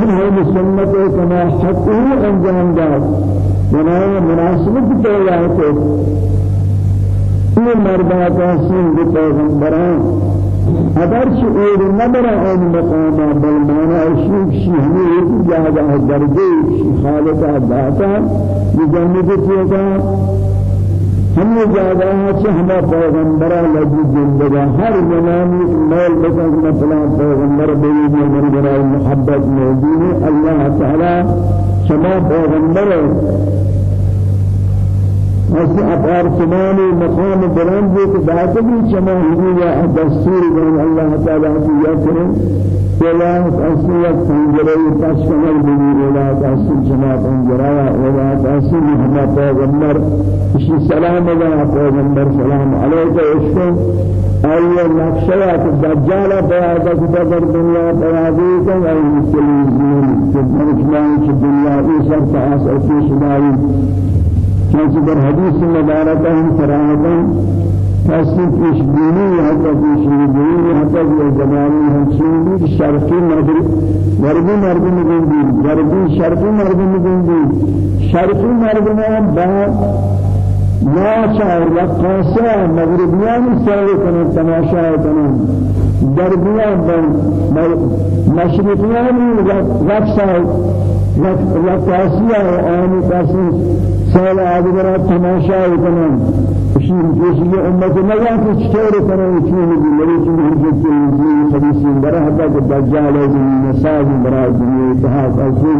انہیں سنت کما حقه انجام داد بنائے مناسبت پیدا ہوتے یہ مردہ کا سن پیغمبران اگر شعور نبر آن مقاما بل مانا اشیق شیحنی ایتی جاگہ درجے خالقہ داتا بجنب تیتا ہم نے جاگہ چھ ہما پیغمبرہ لگی زندگا ہر زمانی میل بکن مثلا پیغمبر بیدی من برای محبت موجود اللہ تعالی شما پیغمبر ایسے اپارتمان مقام بلند کہ بات بھی چما ہوئی یا دستور بن اللہ تعالی کی یا کریں ولا تأسي تنجري تشمل بني ولا تأسي جماعة تنجرا ولا تأسي محمد پیغمبر. اسی سلام اللہ پیغمبر سلام علیکہ عشق أي نقشات الدجال بياضة كتاب الدنيا بياضة أي تلفزيون في الدنيا إيسر تأس أكيش داري چنانچہ در حدیث مبارکہ ہم سراحتا فاسم پیش بینی حتی پیش بینی حتی کہ زمانی ہم چیزی شرقی مغرب غربی مرد مگندی غربی شرقی مرد مگندی شرقی مرد میں با ناشا رقاصا مغربیان سوی کنن تماشا کنن دربیان مشرقیان رقصا رقاصیا آنی کسی سال آدگر تماشا کنن اشین جیسی امت نگاه که چطور کنن؟ چون بی لری چون حجت تلویزی حدیثی برای حتی که دجال ہے جنی نساج برای دنیا اتحاد اسی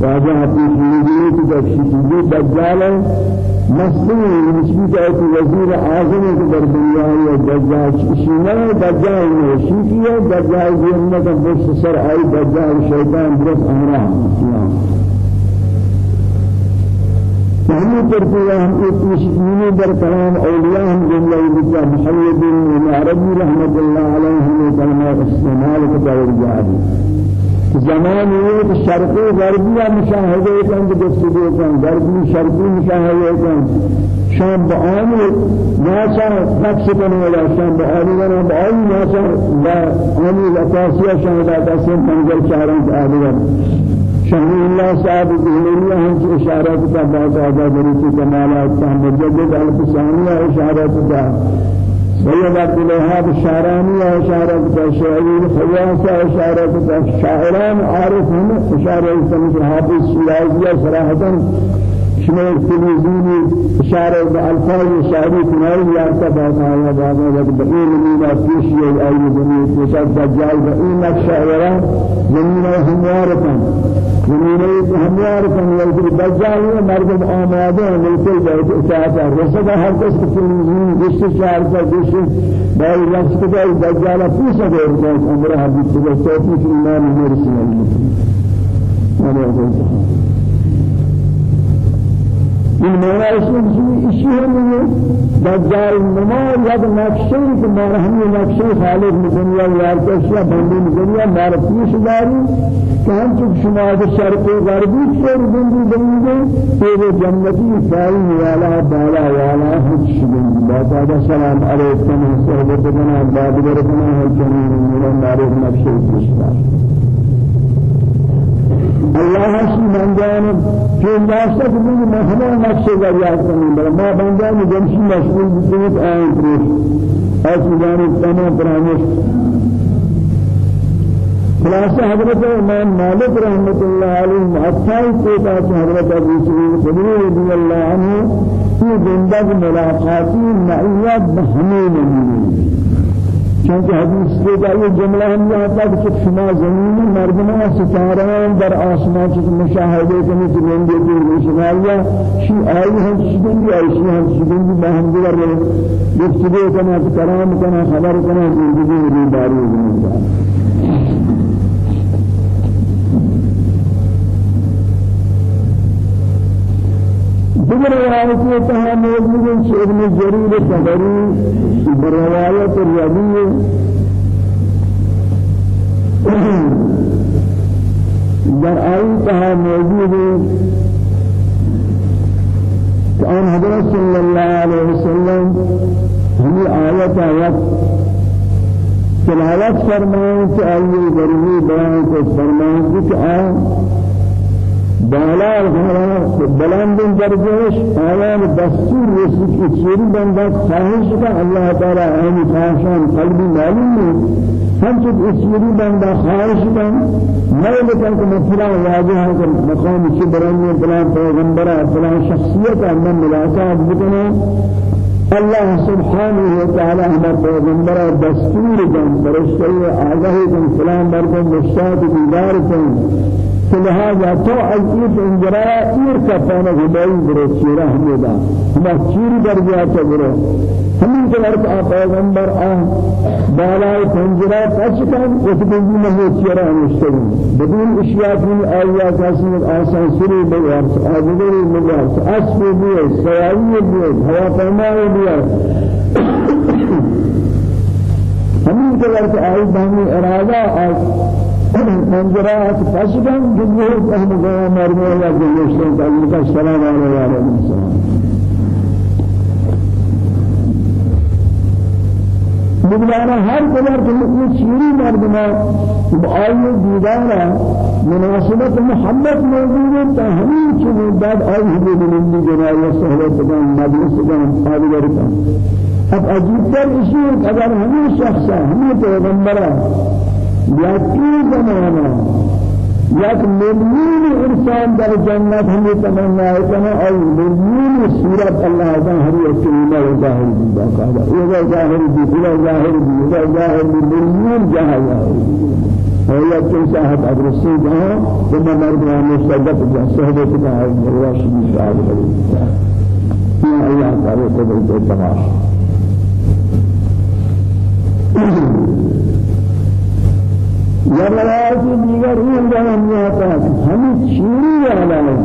واجہ پیش میدی کہ جب شیطی دجال. مسئول نسبی کا ایک وزیر اعظم ہے در دنیا ہے دجال شینا دجال شیطی ہے دجال جنت بس سر آئی دجال شیطان درست امرہ فهم ترتيبا هم يتشكين در كلام أولياء هم جملة بجاء محمد بن عربي رحمة الله عليهم وكلمة استعمال كتاب زمان یہ شرقی غربی مشاہدے کن گفتگو کن غربی شرقی مشاہدے کن۔ شام بآنی ناسا نقش کن ولا شام بآنی ولا بآنی ناسا بآنی لقاسیہ شاہدات اسم پنجر شہران کے آدھگر شهر الله صاحب الدهلية هم إشارات بعض هذا دريس كمالات مجدد الفسانية إشارات سيد عبد الوهاب الشعراني إشارة الشعري خياسة إشارة الشاعران عارف هم إشارة مثل حافظ شيرازية صراحة شما تلویزیونی اشاره به الفاظ شعری کناری یارتا باتا یا باتا وقت بقیل نمینا پیشی ای زمین پیشت دجال بقیل نقشہ ورا زمین هموارتن زمین هموارتن یلکر دجال مردم آماده ملکل بیت اطاعتا رسد هر کس تلویزیون گشت شعرتا گشت باید رفت کدای دجال پیسا دورتا امرہ حدیث کدای توفیق ایمان مرسی اللہ این معنی اصلی اشیاء میں دجال نماز یا نقشے کہ مار ہم یہ نقشے خالق دنیا یار کا اشیاء بندی دنیا مار پیش داری کہ ہم چک شما کے شرق غربی سے بندی بندی تیرے جنتی فائی والا بالا والا ہچ بندی باتا سلام علیکم صحبت بنا بابر بنا ہے جنین میرا مارے نقشے پیش داری الله من جانب في الناس من مهما نقش جريات كمين ما بندان جمشي مشغول بسيط آن تريش أس جانب تمام برامش خلاصة حضرت امام مالك رحمة الله عليه أطفال کوتا حضرت ابو سعيد خدری رضي الله عنه في زندگ ملاقاتی معیت بہمین چونکہ حدیث کے جائے جملہ ہم یہاں تک کہ شما زمین مردمان ستاران در آسمان چک مشاہدے کنی کہ لنگے کی روشنائیہ شی آئی ہم شدن بھی آئی شی ہم شدن بھی باہم دیگر گفتگو کنا کرام کنا خبر کنا زندگی ریداری زمین دیگر روایتی تہا موجود ہے ابن جریر طبری بروایت الربیع در آئی تہا موجود ہے آن حضرت صلی اللہ علیہ وسلم ہمیں آیت آیت تلاوت فرمائیں کہ آئیے گرمی بیان کو فرمائیں کہ آن بالا بلند درجهش آیان دستور رسید که چیری بنده خواهش که الله تعالی آن خواهشان قلبی معلوم نیست. هم چه چیری بنده خواهش کن میل کن که مثلا واجه ہے کہ مقام چی برانی فلان پیغمبر فلان شخصیت من ملاقات بکنه الله سبحانه وتعالى ہمارے پیغمبر دستور دن فرشتے آگاہی دن فلان مردم مشتاق دیدار کن. لهذا تو عزیز انجرا ایر کفانا ہمائی برو چیرہ ہمیدہ ہما چیر درجات برو. ہمیں کنر کا پیغمبر آن بالای پنجرہ پچکن اتبنجی مہو چیرہ بدون اشیاء من کسی آسان سری بگارس آدگری بگارس اسب بیئے سیائی بیئے ہوا فرمائی بیئے ہمیں کنر کا آئی بہنی ارادہ آئی منظرات فاسدان جمهور فهم گیا مرمى یا جلوشتن تعلق السلام علیہ وآلہ السلام بگلانا ہر قدر کہ یہ چیری مردمہ آئیے دیدارا مناسبت محمد موجود ہے تا ہمیں چیزیں بعد آئی ہمیں بلندی جنائیہ صحبت کن مجلس کن آدھگر کن اب عجیب تر اسی اگر ہمیں شخصا ہمیں پیغمبرہ یکی زمانا یک ملیون انسان در جنت ہمیں تمنا ہے کہ اور ملیون صورت اللہ تعالی ہر ایک کلمہ ظاہر بھی باقاعدہ یہ ظاہر بھی بلا ظاہر بھی یہ ظاہر بھی ملیون جہاں اور یہ کہ صاحب ادرسی جہاں وہ مرد مستقبل جہاں صحبت کا ہے اللہ شبی شاہد ہے یہ اللہ کو بڑے تماشا یا روایت دیگر این جهان میاتا ہمیں چیری والا ہے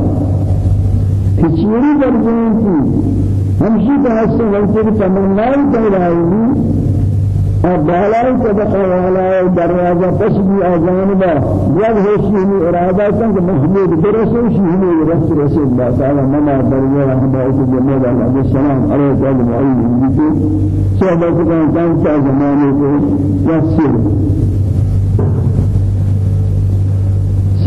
کہ چیری در کی ہمشی بحث سے غلطے کی تمنائی پیدائی اور بالای طبقہ والا دروازہ پس بھی آجانبا جب ہوشی ہمیں ارادہ کن کہ محمود برسوشی ہمیں رس رسید با تعالی منا دریا رحمہ جمعہ علیہ السلام علیہ وسلم. علیہ وسلم صحبت کن کان زمانے کو یسر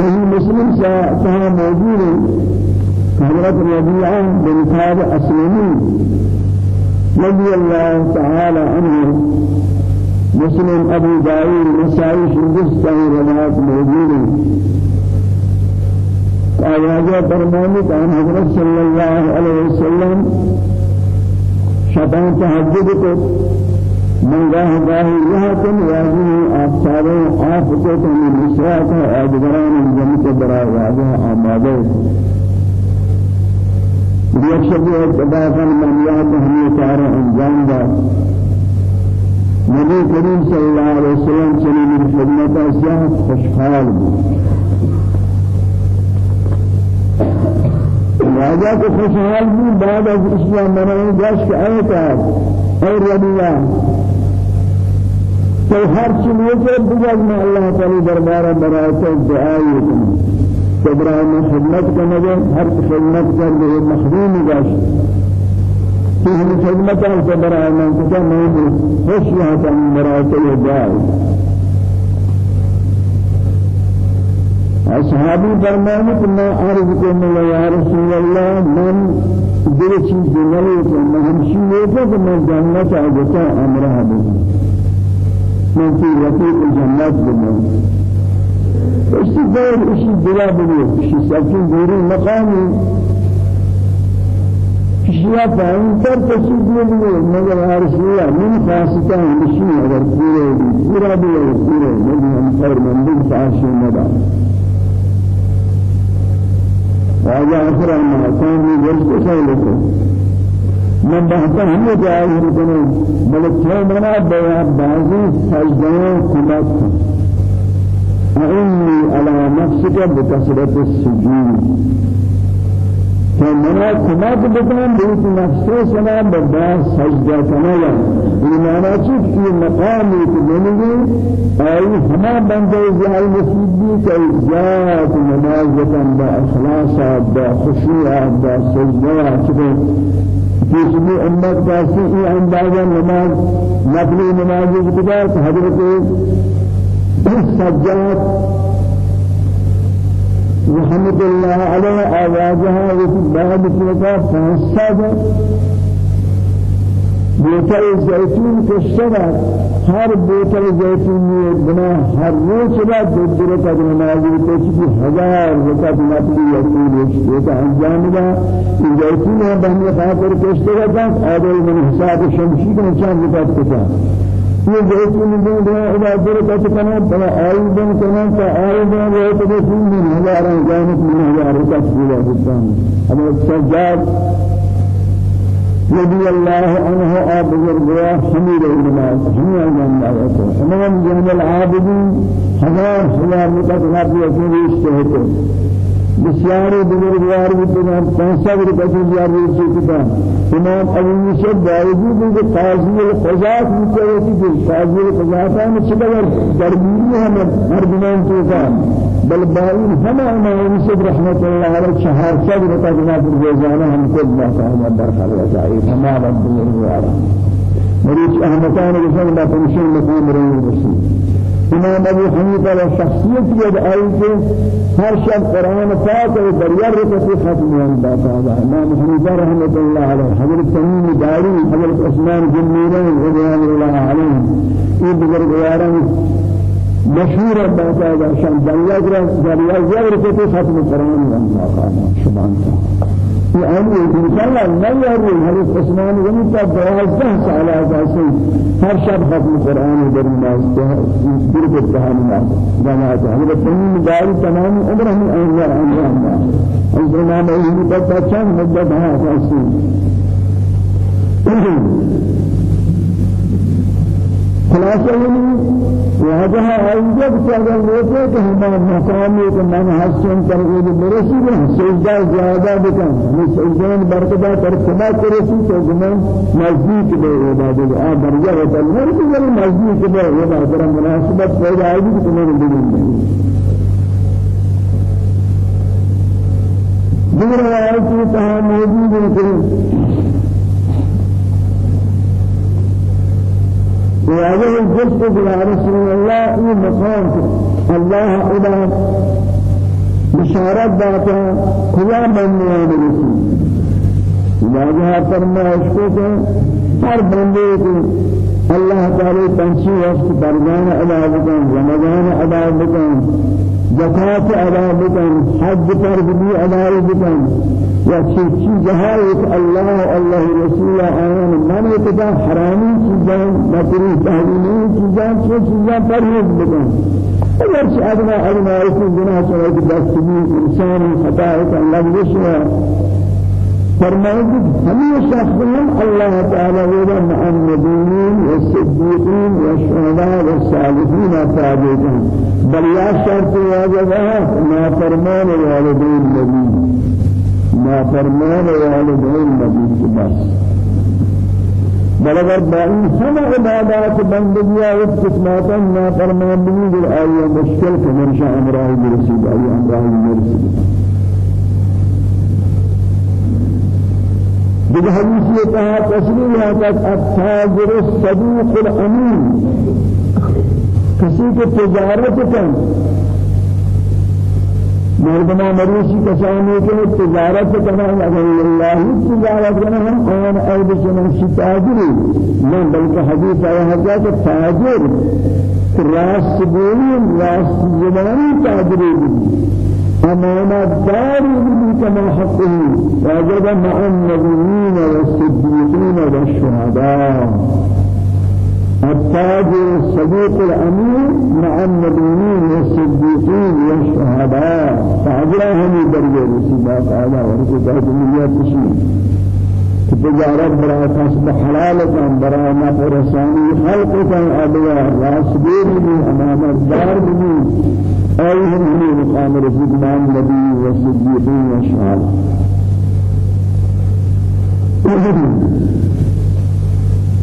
صحیح مسلم کہا موجود. ہے حضرت ربيعة بن كعب أسلمي رضي الله تعالى عنه. مسلم أبو داود نسائي شندس كان روایت موجود. آواز فرمانی کہ حضرت صلی اللہ علیہ وسلم شبان تحجد من آپ کو تو مصرا کا آدگران جن کے برائے واجہ آمادے یک شبی اتباقا من یاد ہمیں کار انجام دا نبی کریم صلی اللہ علیہ وسلم چلی من خدمت اسیاں خوشحال بھی راجہ کو خوشحال بھی بعد از اسلام منعی جاش کے آئے کہا اے ربیہ تو ہر چیز سے بجز میں اللہ تعالی دربارہ برائے دعائی کنی إبراهيم خدمت کنه هر خدمت کرده محروم گشت که هم خدمت از إبراهيم کجا نہیں خوش یہاں مراتب جائے اصحابی فرمانے کہ میں عرض کرنے یا رسول اللہ من دل چیز نہیں کہ میں ہمشی ہے کہ میں جنت آجتا امرہ بہوں میں کی رفیق جنت بہوں اشتی دور اشتی دلا بنی اشتی سبکین دوری مقامی کشیا پائن پر تشید بنی مگر عرشیہ من خاصتا ہمشی اگر پورے پورا بھی پورے مگر ہم پر مندل فاشی مدا واجہ آخر ہم حسان بھی ورشت خیلکو من بہتا ہمیں جائے ہم کنو بلکہ چھو منا بیان بازی سجدوں کمت فإني على نفسك بكثرة السجود. فمنا كما تبقى بيت نفسه سنا بدا سجدة كنايا بمعنى چیز کی مقامی تبنیگی أي ہما بندے جائے مسیدی کہ ذات با خشوعا با سجدہ چکے جسمی امت کاسی ای اندازہ نماز نقلی نمازی کتاب حضرت سجاد رحمة الله عليه آوازها وفي بعد فلقا فانصاد بوتر زيتون كشرا هر بوتر زيتون بنا هر روز را دبر قدر نمازی تو چی ہزار وقت نفلی یقین ایک انجام دا زيتون ہے بہنے خاطر کشتے کا آدل من حساب کا چند وقت کتا یہ جیسے نہیں دے ادا در کا کنا بڑا آئی بن کنا تا آئی بن وہ تو سن نہیں ہزار جانت من ہزار کا پورا ہے اب سجاد رضی الناس ہم جان آیا تو ہم جن العابدین ہزار ہزار متقرب بسیار بزرگوار بودن پانسا بر کسی بیار بیچی کتا امام ابو یوسف باوجود کہ قاضی القضات مکوتی کہ قاضی القضات ہم چکر درمیانی ہم مردمان تو کا بل باین ہم امام یوسف رحمت اللہ علیہ شہر سے بتا جناب روزانہ ہم کو اللہ تعالی برخال وجائے تمام بزرگوار مریض احمدان رسول اللہ پنشن مقام رہی رسول امام ابو حنیفہ و شخصیت یہ آئی کہ ہر شب قرآن پاک و دریا رکھتے ختم ہونے باتا ہے امام حنیفہ رحمۃ اللہ علیہ حضرت تمیم داری حضرت عثمان بن میران رضوان اللہ علیہ یہ بزرگواران مشهور باتا ہے شان دریا دریا رکھتے ختم قرآن و اللہ سبحان اللہ يعني إن شاء الله ما يروي حديث عثمان بن دوازده سال أساسي هر شب ختم القرآن در الناس در الناس جماعة حضرت تمام داري تمام عمره من أنوار أنوار ما ما يهدي بتشان مدة أساسي خلاصة آئیے کہ اگر لوٹے کہ ہم مقام ہے من حسن ترغیب برسی ہے سجدہ زیادہ بکن. ہم سجدہ برکتہ کر کما کرسی تو گمان نزدیک بے عبادت آ درجہ ہوتا ہے ہر چیز نزدیک بے عبادت مناسبت پیدا گی کہ تمہیں دین دیگر آیت کی کہا موجود ہے کہ وهذا الجزء يا رسول الله في مقام الله إلى بشارت داتا خدا بننے رسول واجہ فرمائش کو کہ ہر بندے کو اللہ تعالی پنچی وقت برگان ادا بکن رمضان ادا بکن زکات ادا بکن حج فرض بھی ادا بکن یا چیز جہاں اللہ اللہ رسول آیان من اتدا حرامی چیزیں مکروه تحریمی چیزیں چه چیزیں پرہیز بکن اگر چه ادنا ادنا ایسی گناہ چاہے کہ دستگی انسان خطا کہ اللہ رسول فرمائے ہمیشہ ہم اللہ تعالی و مع النبیین والصدیقین والشهداء والصالحین تابعین. بل یا شرط واجب ہے ما فرمان والدین نبی ما فرمان والدین نبی بس۔ بل اگر باقی ہم عبادات بندگیاں اس قسمات ما فرمان بھی آئیے مشکل کہ مرشا امراہ برسید آئیے امراہ برسید بالحديث يتها تسليم هذا التاجر الصدوق الأمين كسيك التجارة كان مردما مريشي كساني کے تجارت کرنا اگر اللہ تجارت ہم اون اید سنن تاجری نہ بلکہ حدیث آیا کہ تاجر راست بولی راست زبانی تاجری أمانة دار كما حقه وجد مع النبيين والصديقين والشهداء التاج الصديق الأمين مع النبيين والصديقين والشهداء. فعجلهم درجة رسيبات آلا ورسيبات مليات شيء تجارت برای کسب حلال کن برای نفع رسانی خلق کن ادوار راست بیری امانت دار بی أيهم من مقام رسول والصديقين والشهداء.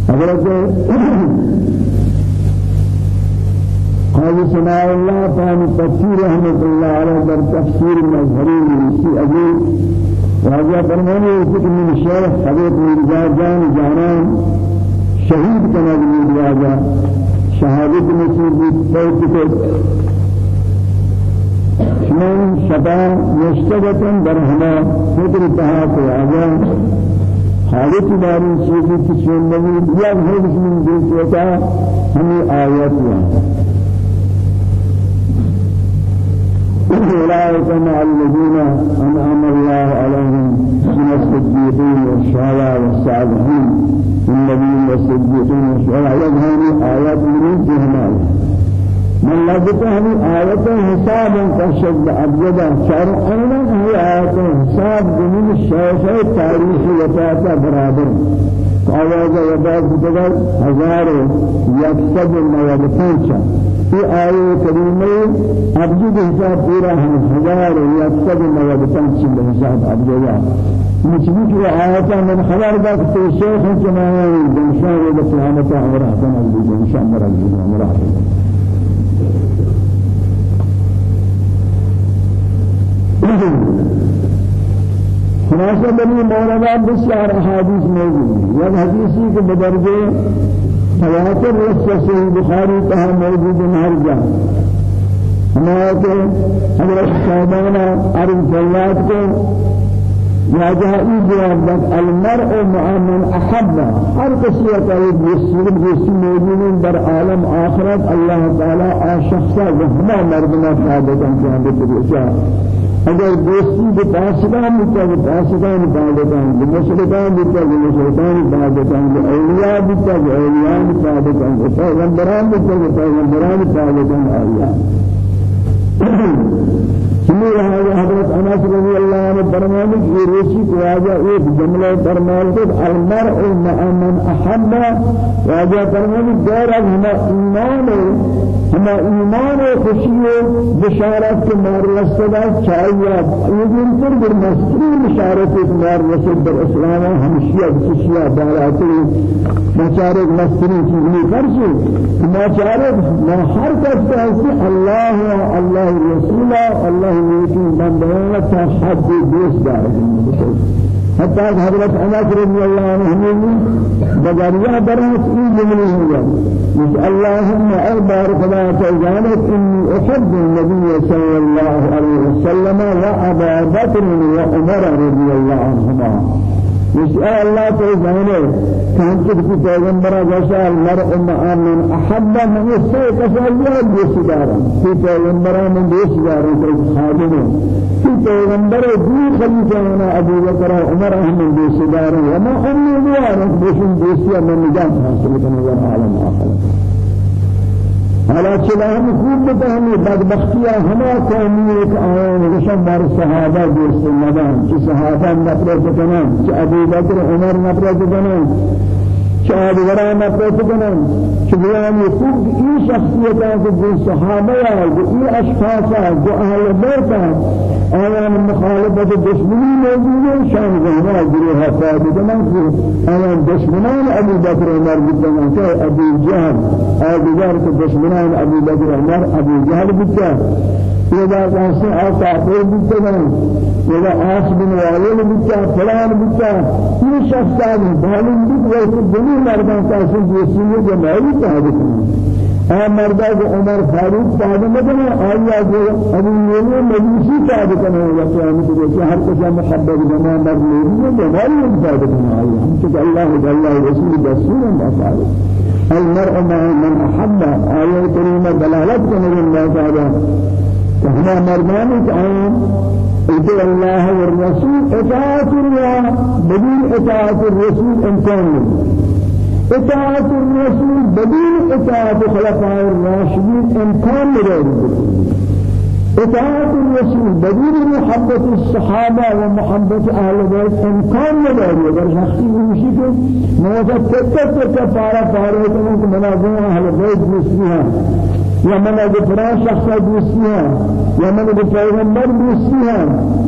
حضرت قال سماع الله فهم تفسير رحمة الله على در تفسير مظهري في أجل وهذا فرمانه يقول من الشيخ حضرت مرزا جان جانان شهيد كما من شهادة نصيب بيتك من شبا مشتبتن در هما فکر کو آجا حالت داری چیزی کی چون نبی یا ہر من دل چوتا ہمیں آیات ہیں أولئك مع الذين أنعم الله عليهم من الصديقين والشهداء والصالحين النبيين والصديقين والشهداء يظهر آيات من جهنم من هذه آيات حساب كشد أبجدا شرعنا هي آيات حساب من الشيء تاريخ وفاة برابر. آواز وبعد بدر هزار يكسب النواب پانچا في آية كريمة أبجد حساب پورا هزار يكسب النواب پانچا بحساب أبجدا مجموع آيات من خبر ذاك الشيخ جماعة بنشان وبقيامة أمره تنزل بنشان مرزل خلاصہ بنی مولانا بسیار احادیث موجود ہے۔ یہ حدیثی کے بدرجے تواتر رسول صحیح بخاری کہا موجود ہے ہر جا ہمارے حضرت صاحبانہ عرض جلات کو يا جاء جواب المرء مع من أحب هر کسی که بسیار بسیار موجودین در عالم آخرت الله تعالی آشخصا و همه مردمان سعادتان جهان بتریشا اگر دوستی به پاسدان بیتا به پاسدان بادتان به مشرکان بیتا به مشرکان بادتان به اولیاء بیتا به اولیاء بادتان به پیغمبران بیتا به پیغمبران بادتان آیا سمی هذا حضرت انس رضی اللہ عنہ فرمانے کہ یہ روشی کو آجا ایک جملہ فرمان کہ المرء مع من احب واجا فرمانے غیر از ہما ایمان ہما ایمان خوشی بشارت کے مار رسدا چاہیے یہ دن پر در مستری بشارت کے مار رسد در اسلام ہمشیہ بشیہ بالاتی مچارے مستری چیز نہیں کر سو مچارے ہر کس کا اللہ اللہ رسول اللہ نیکی بندوں کا حد دوست دار حتى حضرت انس رضي الله عنه بجاريا درس في جمله هي اللهم اي بارك الله تعالى اني احب النبي صلى الله عليه وسلم وابا بكر وعمر رضي الله عنهما. مش الله تعالى كان كتب پیغمبر جشا المرء مع من احب من يسوع كساليا بيسدارا في پیغمبر من بيسدارا في خادم في پیغمبر دي خليفه ابو بكر عمر من بيسدارا وما امي دوار بيشن بيسيا من نجات حاصل كنا عالم آخر۔ حالا چلا ہم خوب بتہمی بدبختیاں ہما قومی ایک آئین رشم بار صحابہ دوست مدان چی صحابہ نفرت کنن چی ابو بکر عمر نفرت کنن. چی آدگرہ نفرت کنن چی بیانی خوب این شخصیتاں کو جو صحابہ جو این اشخاصا جو اہل بیتا آیان مخالفت دشمنی موجود شان زہرا گروہ فائدہ کنن کہ آیان دشمنان ابو بکر عمر بدن کہ ابو جہل آدگر کے دشمنان ابو بکر عمر ابو جہل بدن إذا كان آسافر بيتنا إذا آس بن والد بيتا فلان بيتا كل شخص هذا بالين بيت ويسد الدنيا مردان كاسن جسمه جماعي تهدي آ مردا کو عمر فاروق صاحب مدن آیا جو ابو یہ مجلسی صاحب کنا یا قیامت کے ہر کو محبت بنا مر لے جمال صاحب کنا آیا ہم کہ اللہ اللہ رسول رسول اللہ المرء مع من احب آیه کریمه دلالت کرنے اللہ تعالی فهنا مرمان آن إذا الله والرسول إطاعة الله بدون إطاعة الرسول إمكان إطاعة الرسول بدون إطاعة خلفاء الراشدين إمكان لذلك إطاعة الرسول بدون محبة الصحابة ومحبة أهل البيت إمكان شخصی ہوشی کہ موجہ تکتر تکتر پارا پارا ہے کہ منازع أهل البيت مسلمہ یا من اگه فرا شخص دوستیه یا من اگه پیغمبر دوستیه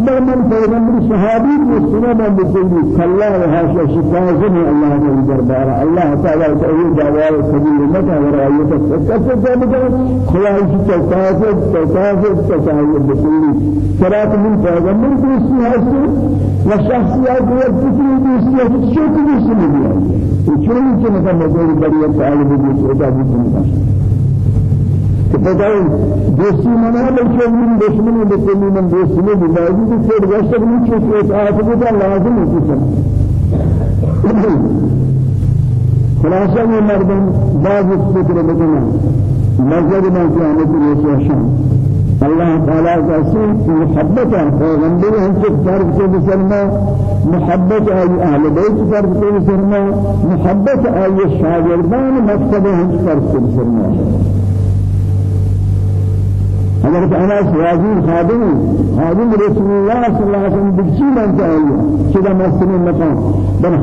بل من پیغمبر صحابی دوستیه من بسیدی کلا و حاشا شفاظن الله من دربار الله تعالی تعالی دعوار سبیل متا و رعایت کسر جامده خلای کی توقاف توقاف توقاف بسیدی سرات من پیغمبر دوستی هستی و شخصیت و کسی دوستی هستی چه دوستی میگه چون که مثلا مدیر بریت تعالی بگید فدای دوستی منا بلکه من دشمنی بکنی من دوستی نه بیایی که خود گشت کنی چه اطاعت بوده لازم نیست خلاصه یہ مردم بعض فکر بدنا نظر من قیامت رسوشان اللہ تعالی کا سن محبت ہے پیغمبر ہم سے فرض کے بسرنا محبت ہے اہل بیت فرض کے بسرنا محبت ہے شاگردان مکتب ہم فرض کے بسرنا حضرت انس راضي خادم خادم رسول الله صلى الله عليه وسلم بچی من چاہیے كذا مسلم مقام؟ بل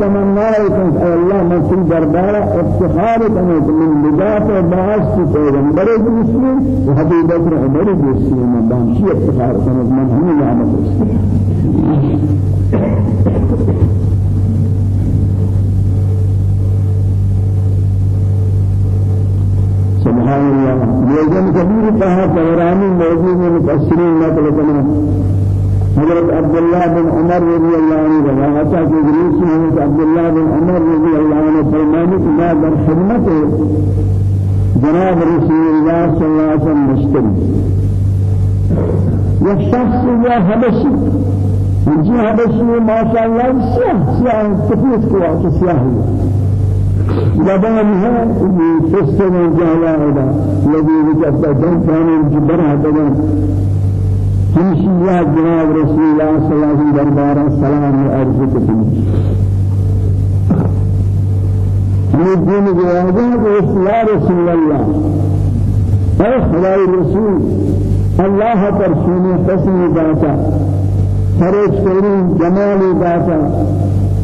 تمنا ہے کہ اے اللہ مسلم دربار افتخار کرنے من باعث کی پیغمبر مسلم و حبیب بکر عمر مسلم من شی افتخار کرنے من ہمیں نعمت سبحان يوجد كبير كها توراني موجود من مفسرين نقل كنا حضرت عبد الله بن عمر رضي الله عنه روایت ہے کہ حضرت عبد الله بن عمر رضي الله عنه فرمانے کہ میں در خدمت جناب رسول الله صلى الله عليه وسلم مشتري یک شخص یا حبشی۔ جی حبشی ما شاء الله سیاه سیاه سفید کو سیاه لبانها فستن جالا هذا الذي وجدت الجبر هذا همشي يا جناب رسول الله صلى الله عليه وسلم دربار السلام أرجو من الدين جوابه يا رسول الله أي خدای رسول الله پر سونے قسم داتا فرج کریم جمال داتا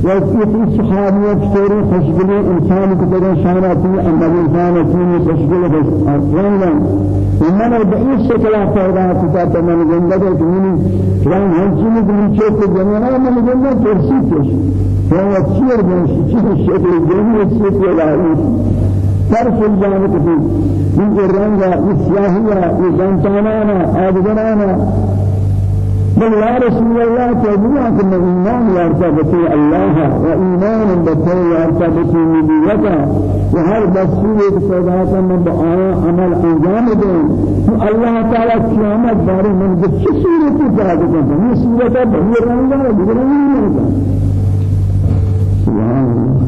وفي صحابيات شوري خشبل إنسان كتير شاناتي أن الإنسان فيه خشبل أصلاً ومن البعيد شكل فائدة كتاب من جنده كمني كلام هنشيني كمن شوك جميعا من جنده ترسيتش فهو تشير من شيء الشكل الجميل الشكل العائد طرف الجانب من الرنجة السياهية الجنتانانا آدغنانا بل يا رسول الله تبوا كن إيمان يرتبط الله وإيمان بطي يرتبط نبيته وهر بسيط صداقة من بآية عمل أنجام دين الله تعالى قيامت دار من بچه سورة كنت من سورة بهي رنگا بغرنگا سبحان الله.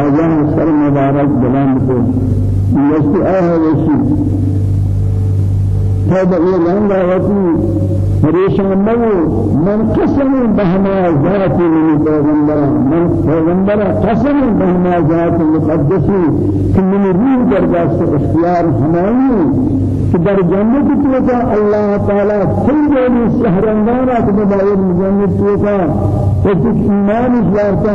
هذا سر مبارك بلان کو يستي آه هذا إيران وفي پریشان نو من قسم بهما ذات پیغمبر من پیغمبر قسم بهما ذات مقدسی کہ من روح در دست اختیار کہ در جنت تو کا اللہ تعالی کل جو شہرندارا کہ بایر جنت تو ایک ایمان اشارتا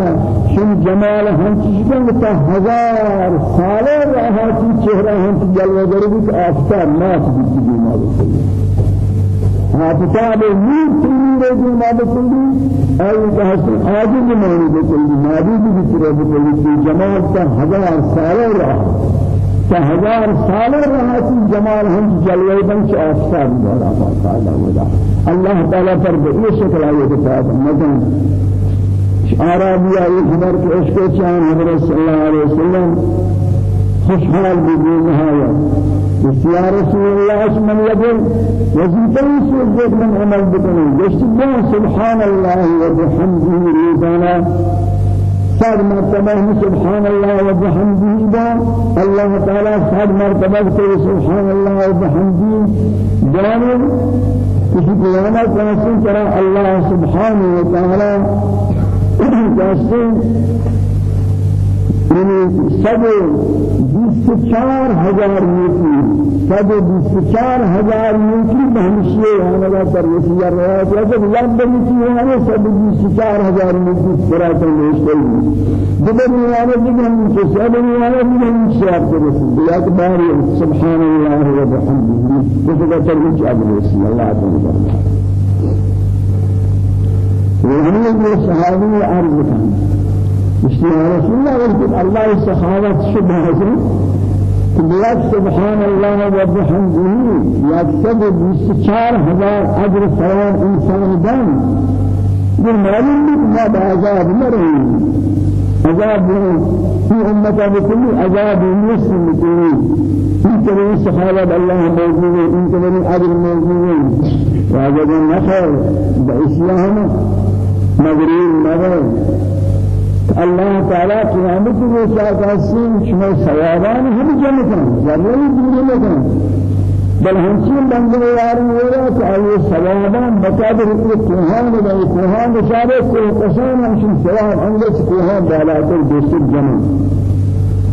شن جمال ہم چیزیں تا ہزار سال رہا چہرہ ہم جلوہ گربت آفتاب ناس بھی بیمار آفتاب نور تنور جو ما بکلی أي کہتے عاجز مانی بکلی نابود بکلی بکلی کی جماعت کا ہزار سال رہا تا ہزار سال رہا کی جمال ہم جلوے بن سے آفتاب دولا تعالی ودا اللہ تعالی پر بئی شکل آئے کتاب مدن عربیہ یہ خبر کہ عشق چان حضرت صلی اللہ علیہ وسلم خوشحال بگو نهایت. يا رسول الله من يقول وزيتي سوزيك من عمل بكني يشتبه سبحان الله وبحمده ريزانا صاد مرتبه سبحان الله وبحمده با. الله تعالى صاد مرتبه سبحان الله وبحمده. جانب کسی قیامت کسی طرح الله سبحانه وتعالى کسی یعنی سب بیست چار ہزار نیکی سب بیست چار ہزار نیکی بہمشیے ہمارا پر وسیع رہا ہے جب لب نیکی ہے سب بیست چار پورا کرنے کے لیے جب نیانے جب ہم سے سب ہم سے آپ کو رسول یا کہ باری سبحان اللہ و بحمدہ جس کا ترجمہ أجل رسول اللہ تعالی وهي صحابي أرض يا رسول الله يقول الله السخاوة شبهة بلاد سبحان الله وبحمده يكسب بسچار هزار أجر ثواب إنسان دم. بالمعلوم ما بعذاب مرهي عذاب في أمة بكل عذاب مسلم بكل. إن كان سخاوة الله موجود إن كان أجر موجود وهذا النخل بإسلام مغرور مغرور. الله تعالى قیامت میں شاہ حسین شما ثوابان ہم جمع کریں ضروری بل ہمچین بندے یار میرا کہ آئے ثوابان بقدر ایک کوہان میں کوہان بشارے کو قسم ہم ثواب دوست جمع.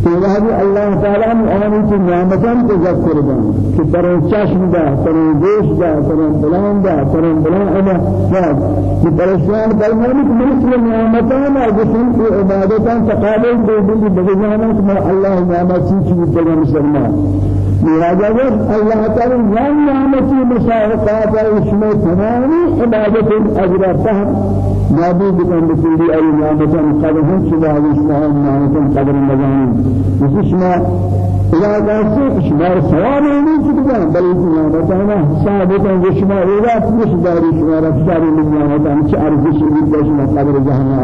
تیرہی اللہ تعالیٰ نے آنی کی نعمتان کو ذکر دیں کہ چشم دا ترین گوش دا ترین بلان دا ترین بلان ادا فاد کہ پریشان کرنے کی مثل نعمتان جسم کی تقابل دے دیں بگزانا کہ اللہ نعمت چیز مسلمان لهذا الله تعالى لا نعمتي مساوقات اسمه تمام عبادة الأجر فهم ما بي بكم بكل أي نعمة قدر هم شبه الإسلام نعمة قدر المزامين اسی إلى یا دست شما سوار نیست که بل اینجا مثلا حساب وشما شما اینا پیش داری شما را فشار میاد تا چه ارزشی میده قبر جهنم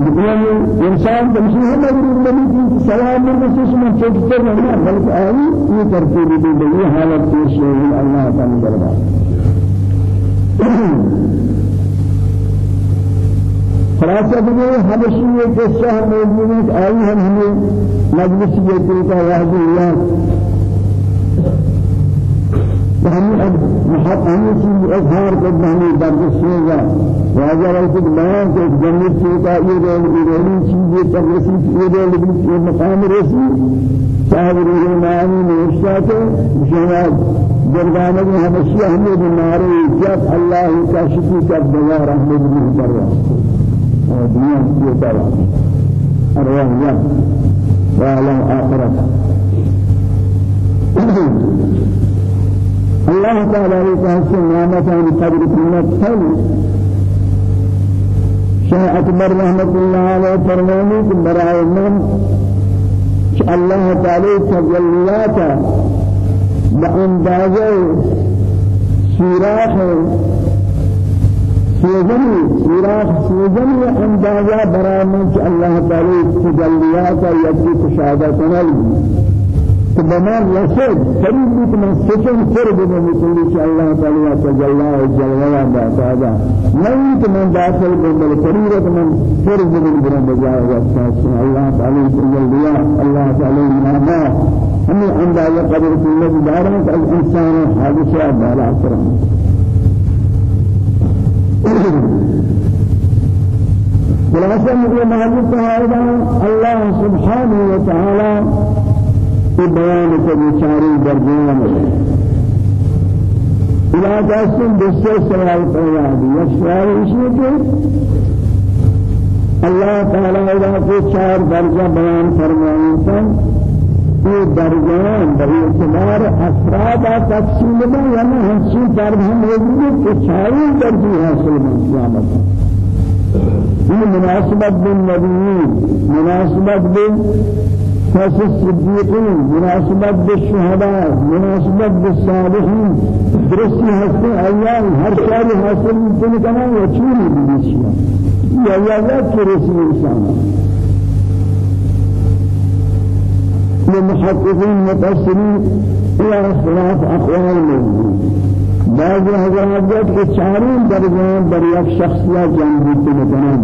هر يعني إنسان تمشي هذا يقول لي سلام من بس ما تكتر ما بل أي من لي هذا الشيء الله تعالى خلاصہ بھی حبشی یہ قصہ موجود ہے آئی ہم ہمیں مجلس یہ طریقہ واضح ہوا فهم محط همی چیز اظهار کرد ہمیں بردش ہوگا واجہ وقت بیان کہ جنت سے کا یہ رول ایرانی چیز یہ ترسی یہ رول یہ مقام رسی صاحب روح معنی جرگانہ میں ہمشی ہمیں بنارے جب اللہ کا شکر کا دوار احمد بن دنیا کی دعوا ارواح یا وعلم آخرت الله تعالى يتحسن نعمة عن قدر قيمة فل شيء أكبر رحمة الله عليه فرماني براء من الله تعالى تجليات بأندازة سوراخ سوزنی سوراخ سوزنی اندازہ برای من کہ اللہ تعالی تجلیات یکی کشادہ کنل بمان رسد قريب بيت من سكن قرب من مثل الله تعالى تجلى جلوى بعد ما يمكن من داخل من قريب من قرب من برم بجاء واساس الله تعالى تجلى الله تعالى ما هم عند قدر كل دارك الانسان حادثه بالا كرم خلاصة مجھے معلوم الله سبحانه وتعالى في بيان كبشاري درجان. إلى جاسم بسر سوال إشيك الله تعالى إذا في چار درجة بيان فرمائيتا یہ درجان بری اعتبار افراد تقسیم میں یعنی ہنسی درد ہم موجود کہ چاری درجی حاصل میں قیامت یہ مناسبت بالنبیین مناسبت بال خاص الصديقين مناسبة بالشهداء مناسبة بالصالحين درسي هسته أيام هر شهر حاصل يمكن كمان يشيل بالشيء يا يا لا ترسي إنسان المحققين متأثرين إلى خلاف أقوال بعض حضرات کے چاروں درجات در یک شخصیت جان ہوتے ہیں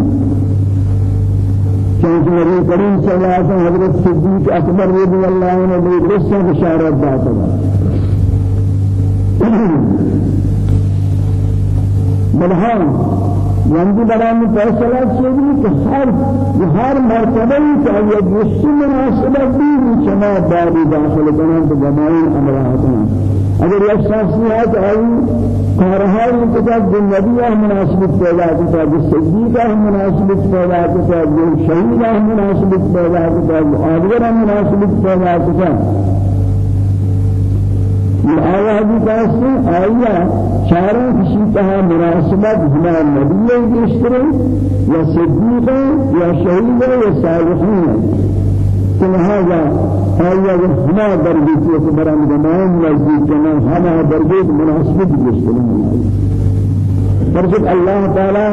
چونکہ نبی کریم صلی اللہ علیہ وسلم حضرت صدیق اکبر رضی اللہ عنہ نے قصہ بشارت داتا بلہان یعنی برای فیصلہ چیزی کہ ہر ہر مرتبہ کہ یہ جس مناسبت بھی چنا باری داخل کرنا تو جماعی امرات اگر یک شخصی ہے کہ آئی کارہائی کتاب دنیاوی مناسبت پیدا کرتا ہے صدیقہ مناسبت پیدا کرتا ہے شہیدہ مناسبت پیدا کرتا ہے آدگر مناسبت پیدا کرتا ہے آیا کہتے ہیں آیا چاروں کسی کہا مناسبت ہما نبی کے یا صدیق یا شہید یا صالحین؟ لهذا هيا هما درجة في برام جماعين نزدیک جنا هما درجة مناسبت جسلين فرجت الله تعالى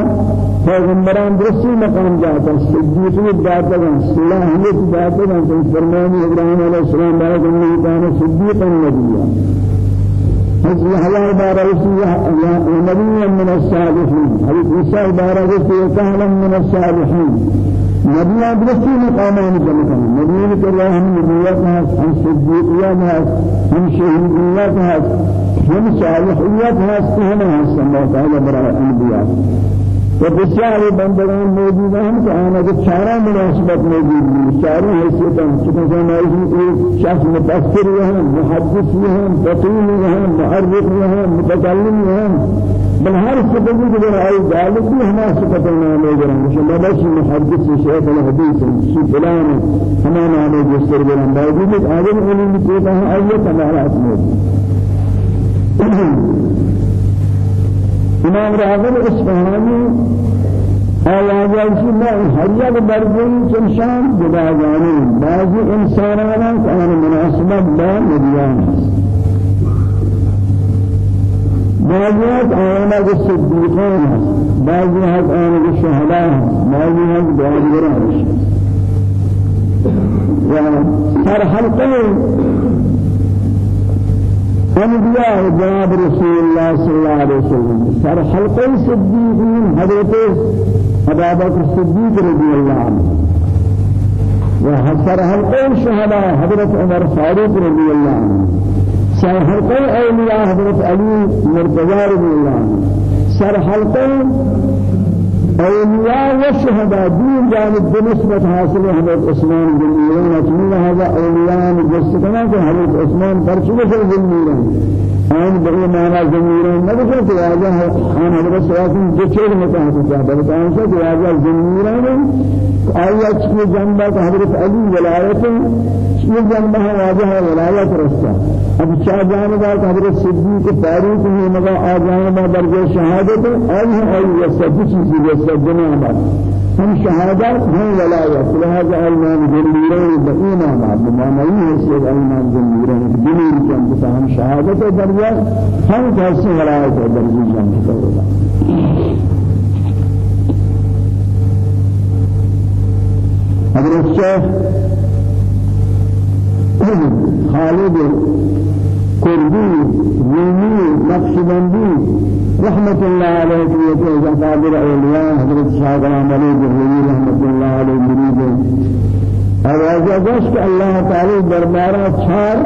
پیغمبران درستی مقام جاتا صدیقیت جاتا گن صلاحیت جاتا گن تو فرمانی ابراہیم علیہ السلام بارک انہی کانا صدیقا نبیا حضرت يحيى بارك نبيا من الصالحين حضرت عيسى بارك كهلا من الصالحين نبي أدرسي مقامان جمعنا نبي الله هم نبيات هاس هم صديقيات هاس هم شهيديات هاس هم صالحيات هاس هم هاس الله تعالى براء الأنبياء وبسیار بندگان موجود ہیں کہ آنا کہ چارہ مناسبت موجود ہیں چاروں حیثیت ہیں چکہ جنائزی ایک شخص متأثر ہیں محدث ہیں بطول ہیں معرف ہیں متکلم ہیں بل هر سبب جو رأي ذلك هما سبب النام يجرم مش ما بس محدث شيخ الحديث شي فلان هما نام يجسر بلان باوجود آدم علم كيف ہے آیت ہمارا اسمه إمام راغب اصفهانی آیاتی ما هر یک برگی چنشان جدا جانی بعضی انسانان کان مناسبت با نبیان است بعضیات آیانا کے صدیقین ہیں بعضیات آیانا کے شہداء ہیں بعضیات بعضیران ہیں سر حلقے انبیاء جناب رسول اللہ صلی اللہ علیہ وسلم. سر حلقے صدیقین حضرت أبا بکر صدیق رضی اللہ عنہ وسر حلقے شہداء حضرت عمر فاروق رضی اللہ عنہ سر حلقة اولیاء حضرت علی مرتضی رضی اللہ سر حلقة اولیاء و شهداء دین جانب بنسبت حاصل حضرت عثمان عفان اجمل هذا اولیاء مجسدنا کہ حضرت عثمان آن بڑی مانا زمیران نہ کہ کہ آجا ہے آن حضرت کہا تھا بلکہ آن سے کہ آجا زمیران آیا چکی جنبہ حضرت علی ولایت یہ جنبہ واجہ ولایت رستا اب چاہ جانب حضرت صدیق فاروق نے مگا آ جانب درجہ شہادت آئی ہے آئی یہ سب چیزیں سب دنیا میں ہم شہادت ہیں ولایت لہذا ایمان جنبیرین بقینا بمعنی حیثیت ایمان جنبیرین دنیا کے انتفاع ہم شہادت درجہ ہم کیسے ولایت درجہ جانب کرو حضرت شیخ خالد كردي رومي نقشبندي رحمة الله عليه في قادر أولياء حضرت غلام علی بہوی رحمة الله عليه مريد اور ایسا الله تعالى دربارہ چھار